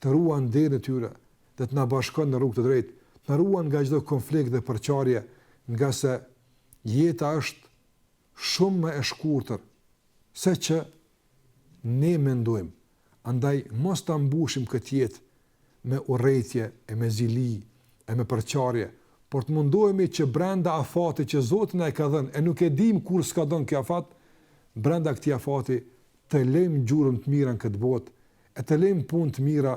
të ruan nderin e tyre dhe të na bashkon në rrugë të drejtë, të na ruan nga çdo konflikt dhe përçarje, ngase jeta është shumë më e shkurtër se që ne mendojmë, andaj mos ta mbushim këtë jetë me urrejtje e me zili e me përçarje, por të mundohemi që brenda afatit që Zoti na e ka dhënë e nuk e dimë kur skadon ky afat, brenda këtij afati të lëmë gjurmë të mira në këtë botë E të lëmë punë të mira,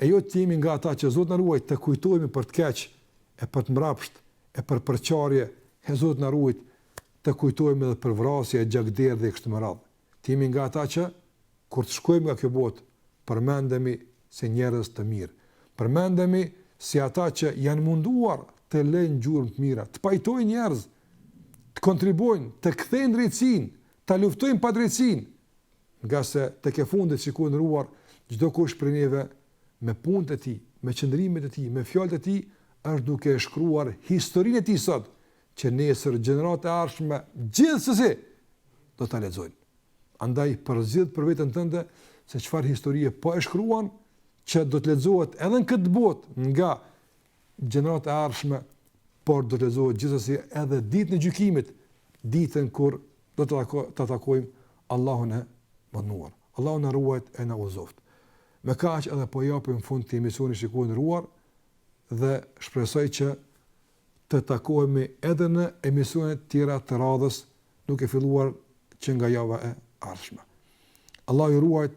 e jo të jemi nga ata që, Zoti na ruajt, të kujtohemi për të keq, e për të mbrapsht, e për përçarje, e Zoti na ruajt, të kujtohemi edhe për vrasje e gjakderdhje e kështu me radhë. Të jemi nga ata që, kur të shkojmë nga kjo botë, përmendemi si njerëz të mirë. Përmendemi si ata që janë munduar të lënë gjurmë të mira, të pajtojnë njerëz, të kontribuojnë, të kthejnë drejtësinë, ta luftojnë padrejtësinë. Ngase tek e fundit shikues i nderuar çdokush prej neve me punët e tij, me qëndrimet e tij, me fjalët e tij është duke e shkruar historinë e tij sot që nesër gjeneratat e ardhshme gjithsesi do ta lexojnë. Andaj përzgjedh për veten tënde se çfarë historie po e shkruan që do të lexohet edhe në këtë botë nga gjeneratat e ardhshme, por do të lexohet gjithsesi edhe ditën e gjykimit, ditën kur do të tako, të takojmë Allahun e madhëruar. Allahu na ruajt e na udhëzoft. Me kaq edhe po japim fund këtij emisioni shikues i nderuar dhe shpresoj që të takohemi edhe në emisione të tjera të radhës, duke filluar që nga java e ardhshme. Allahu ju ruajt,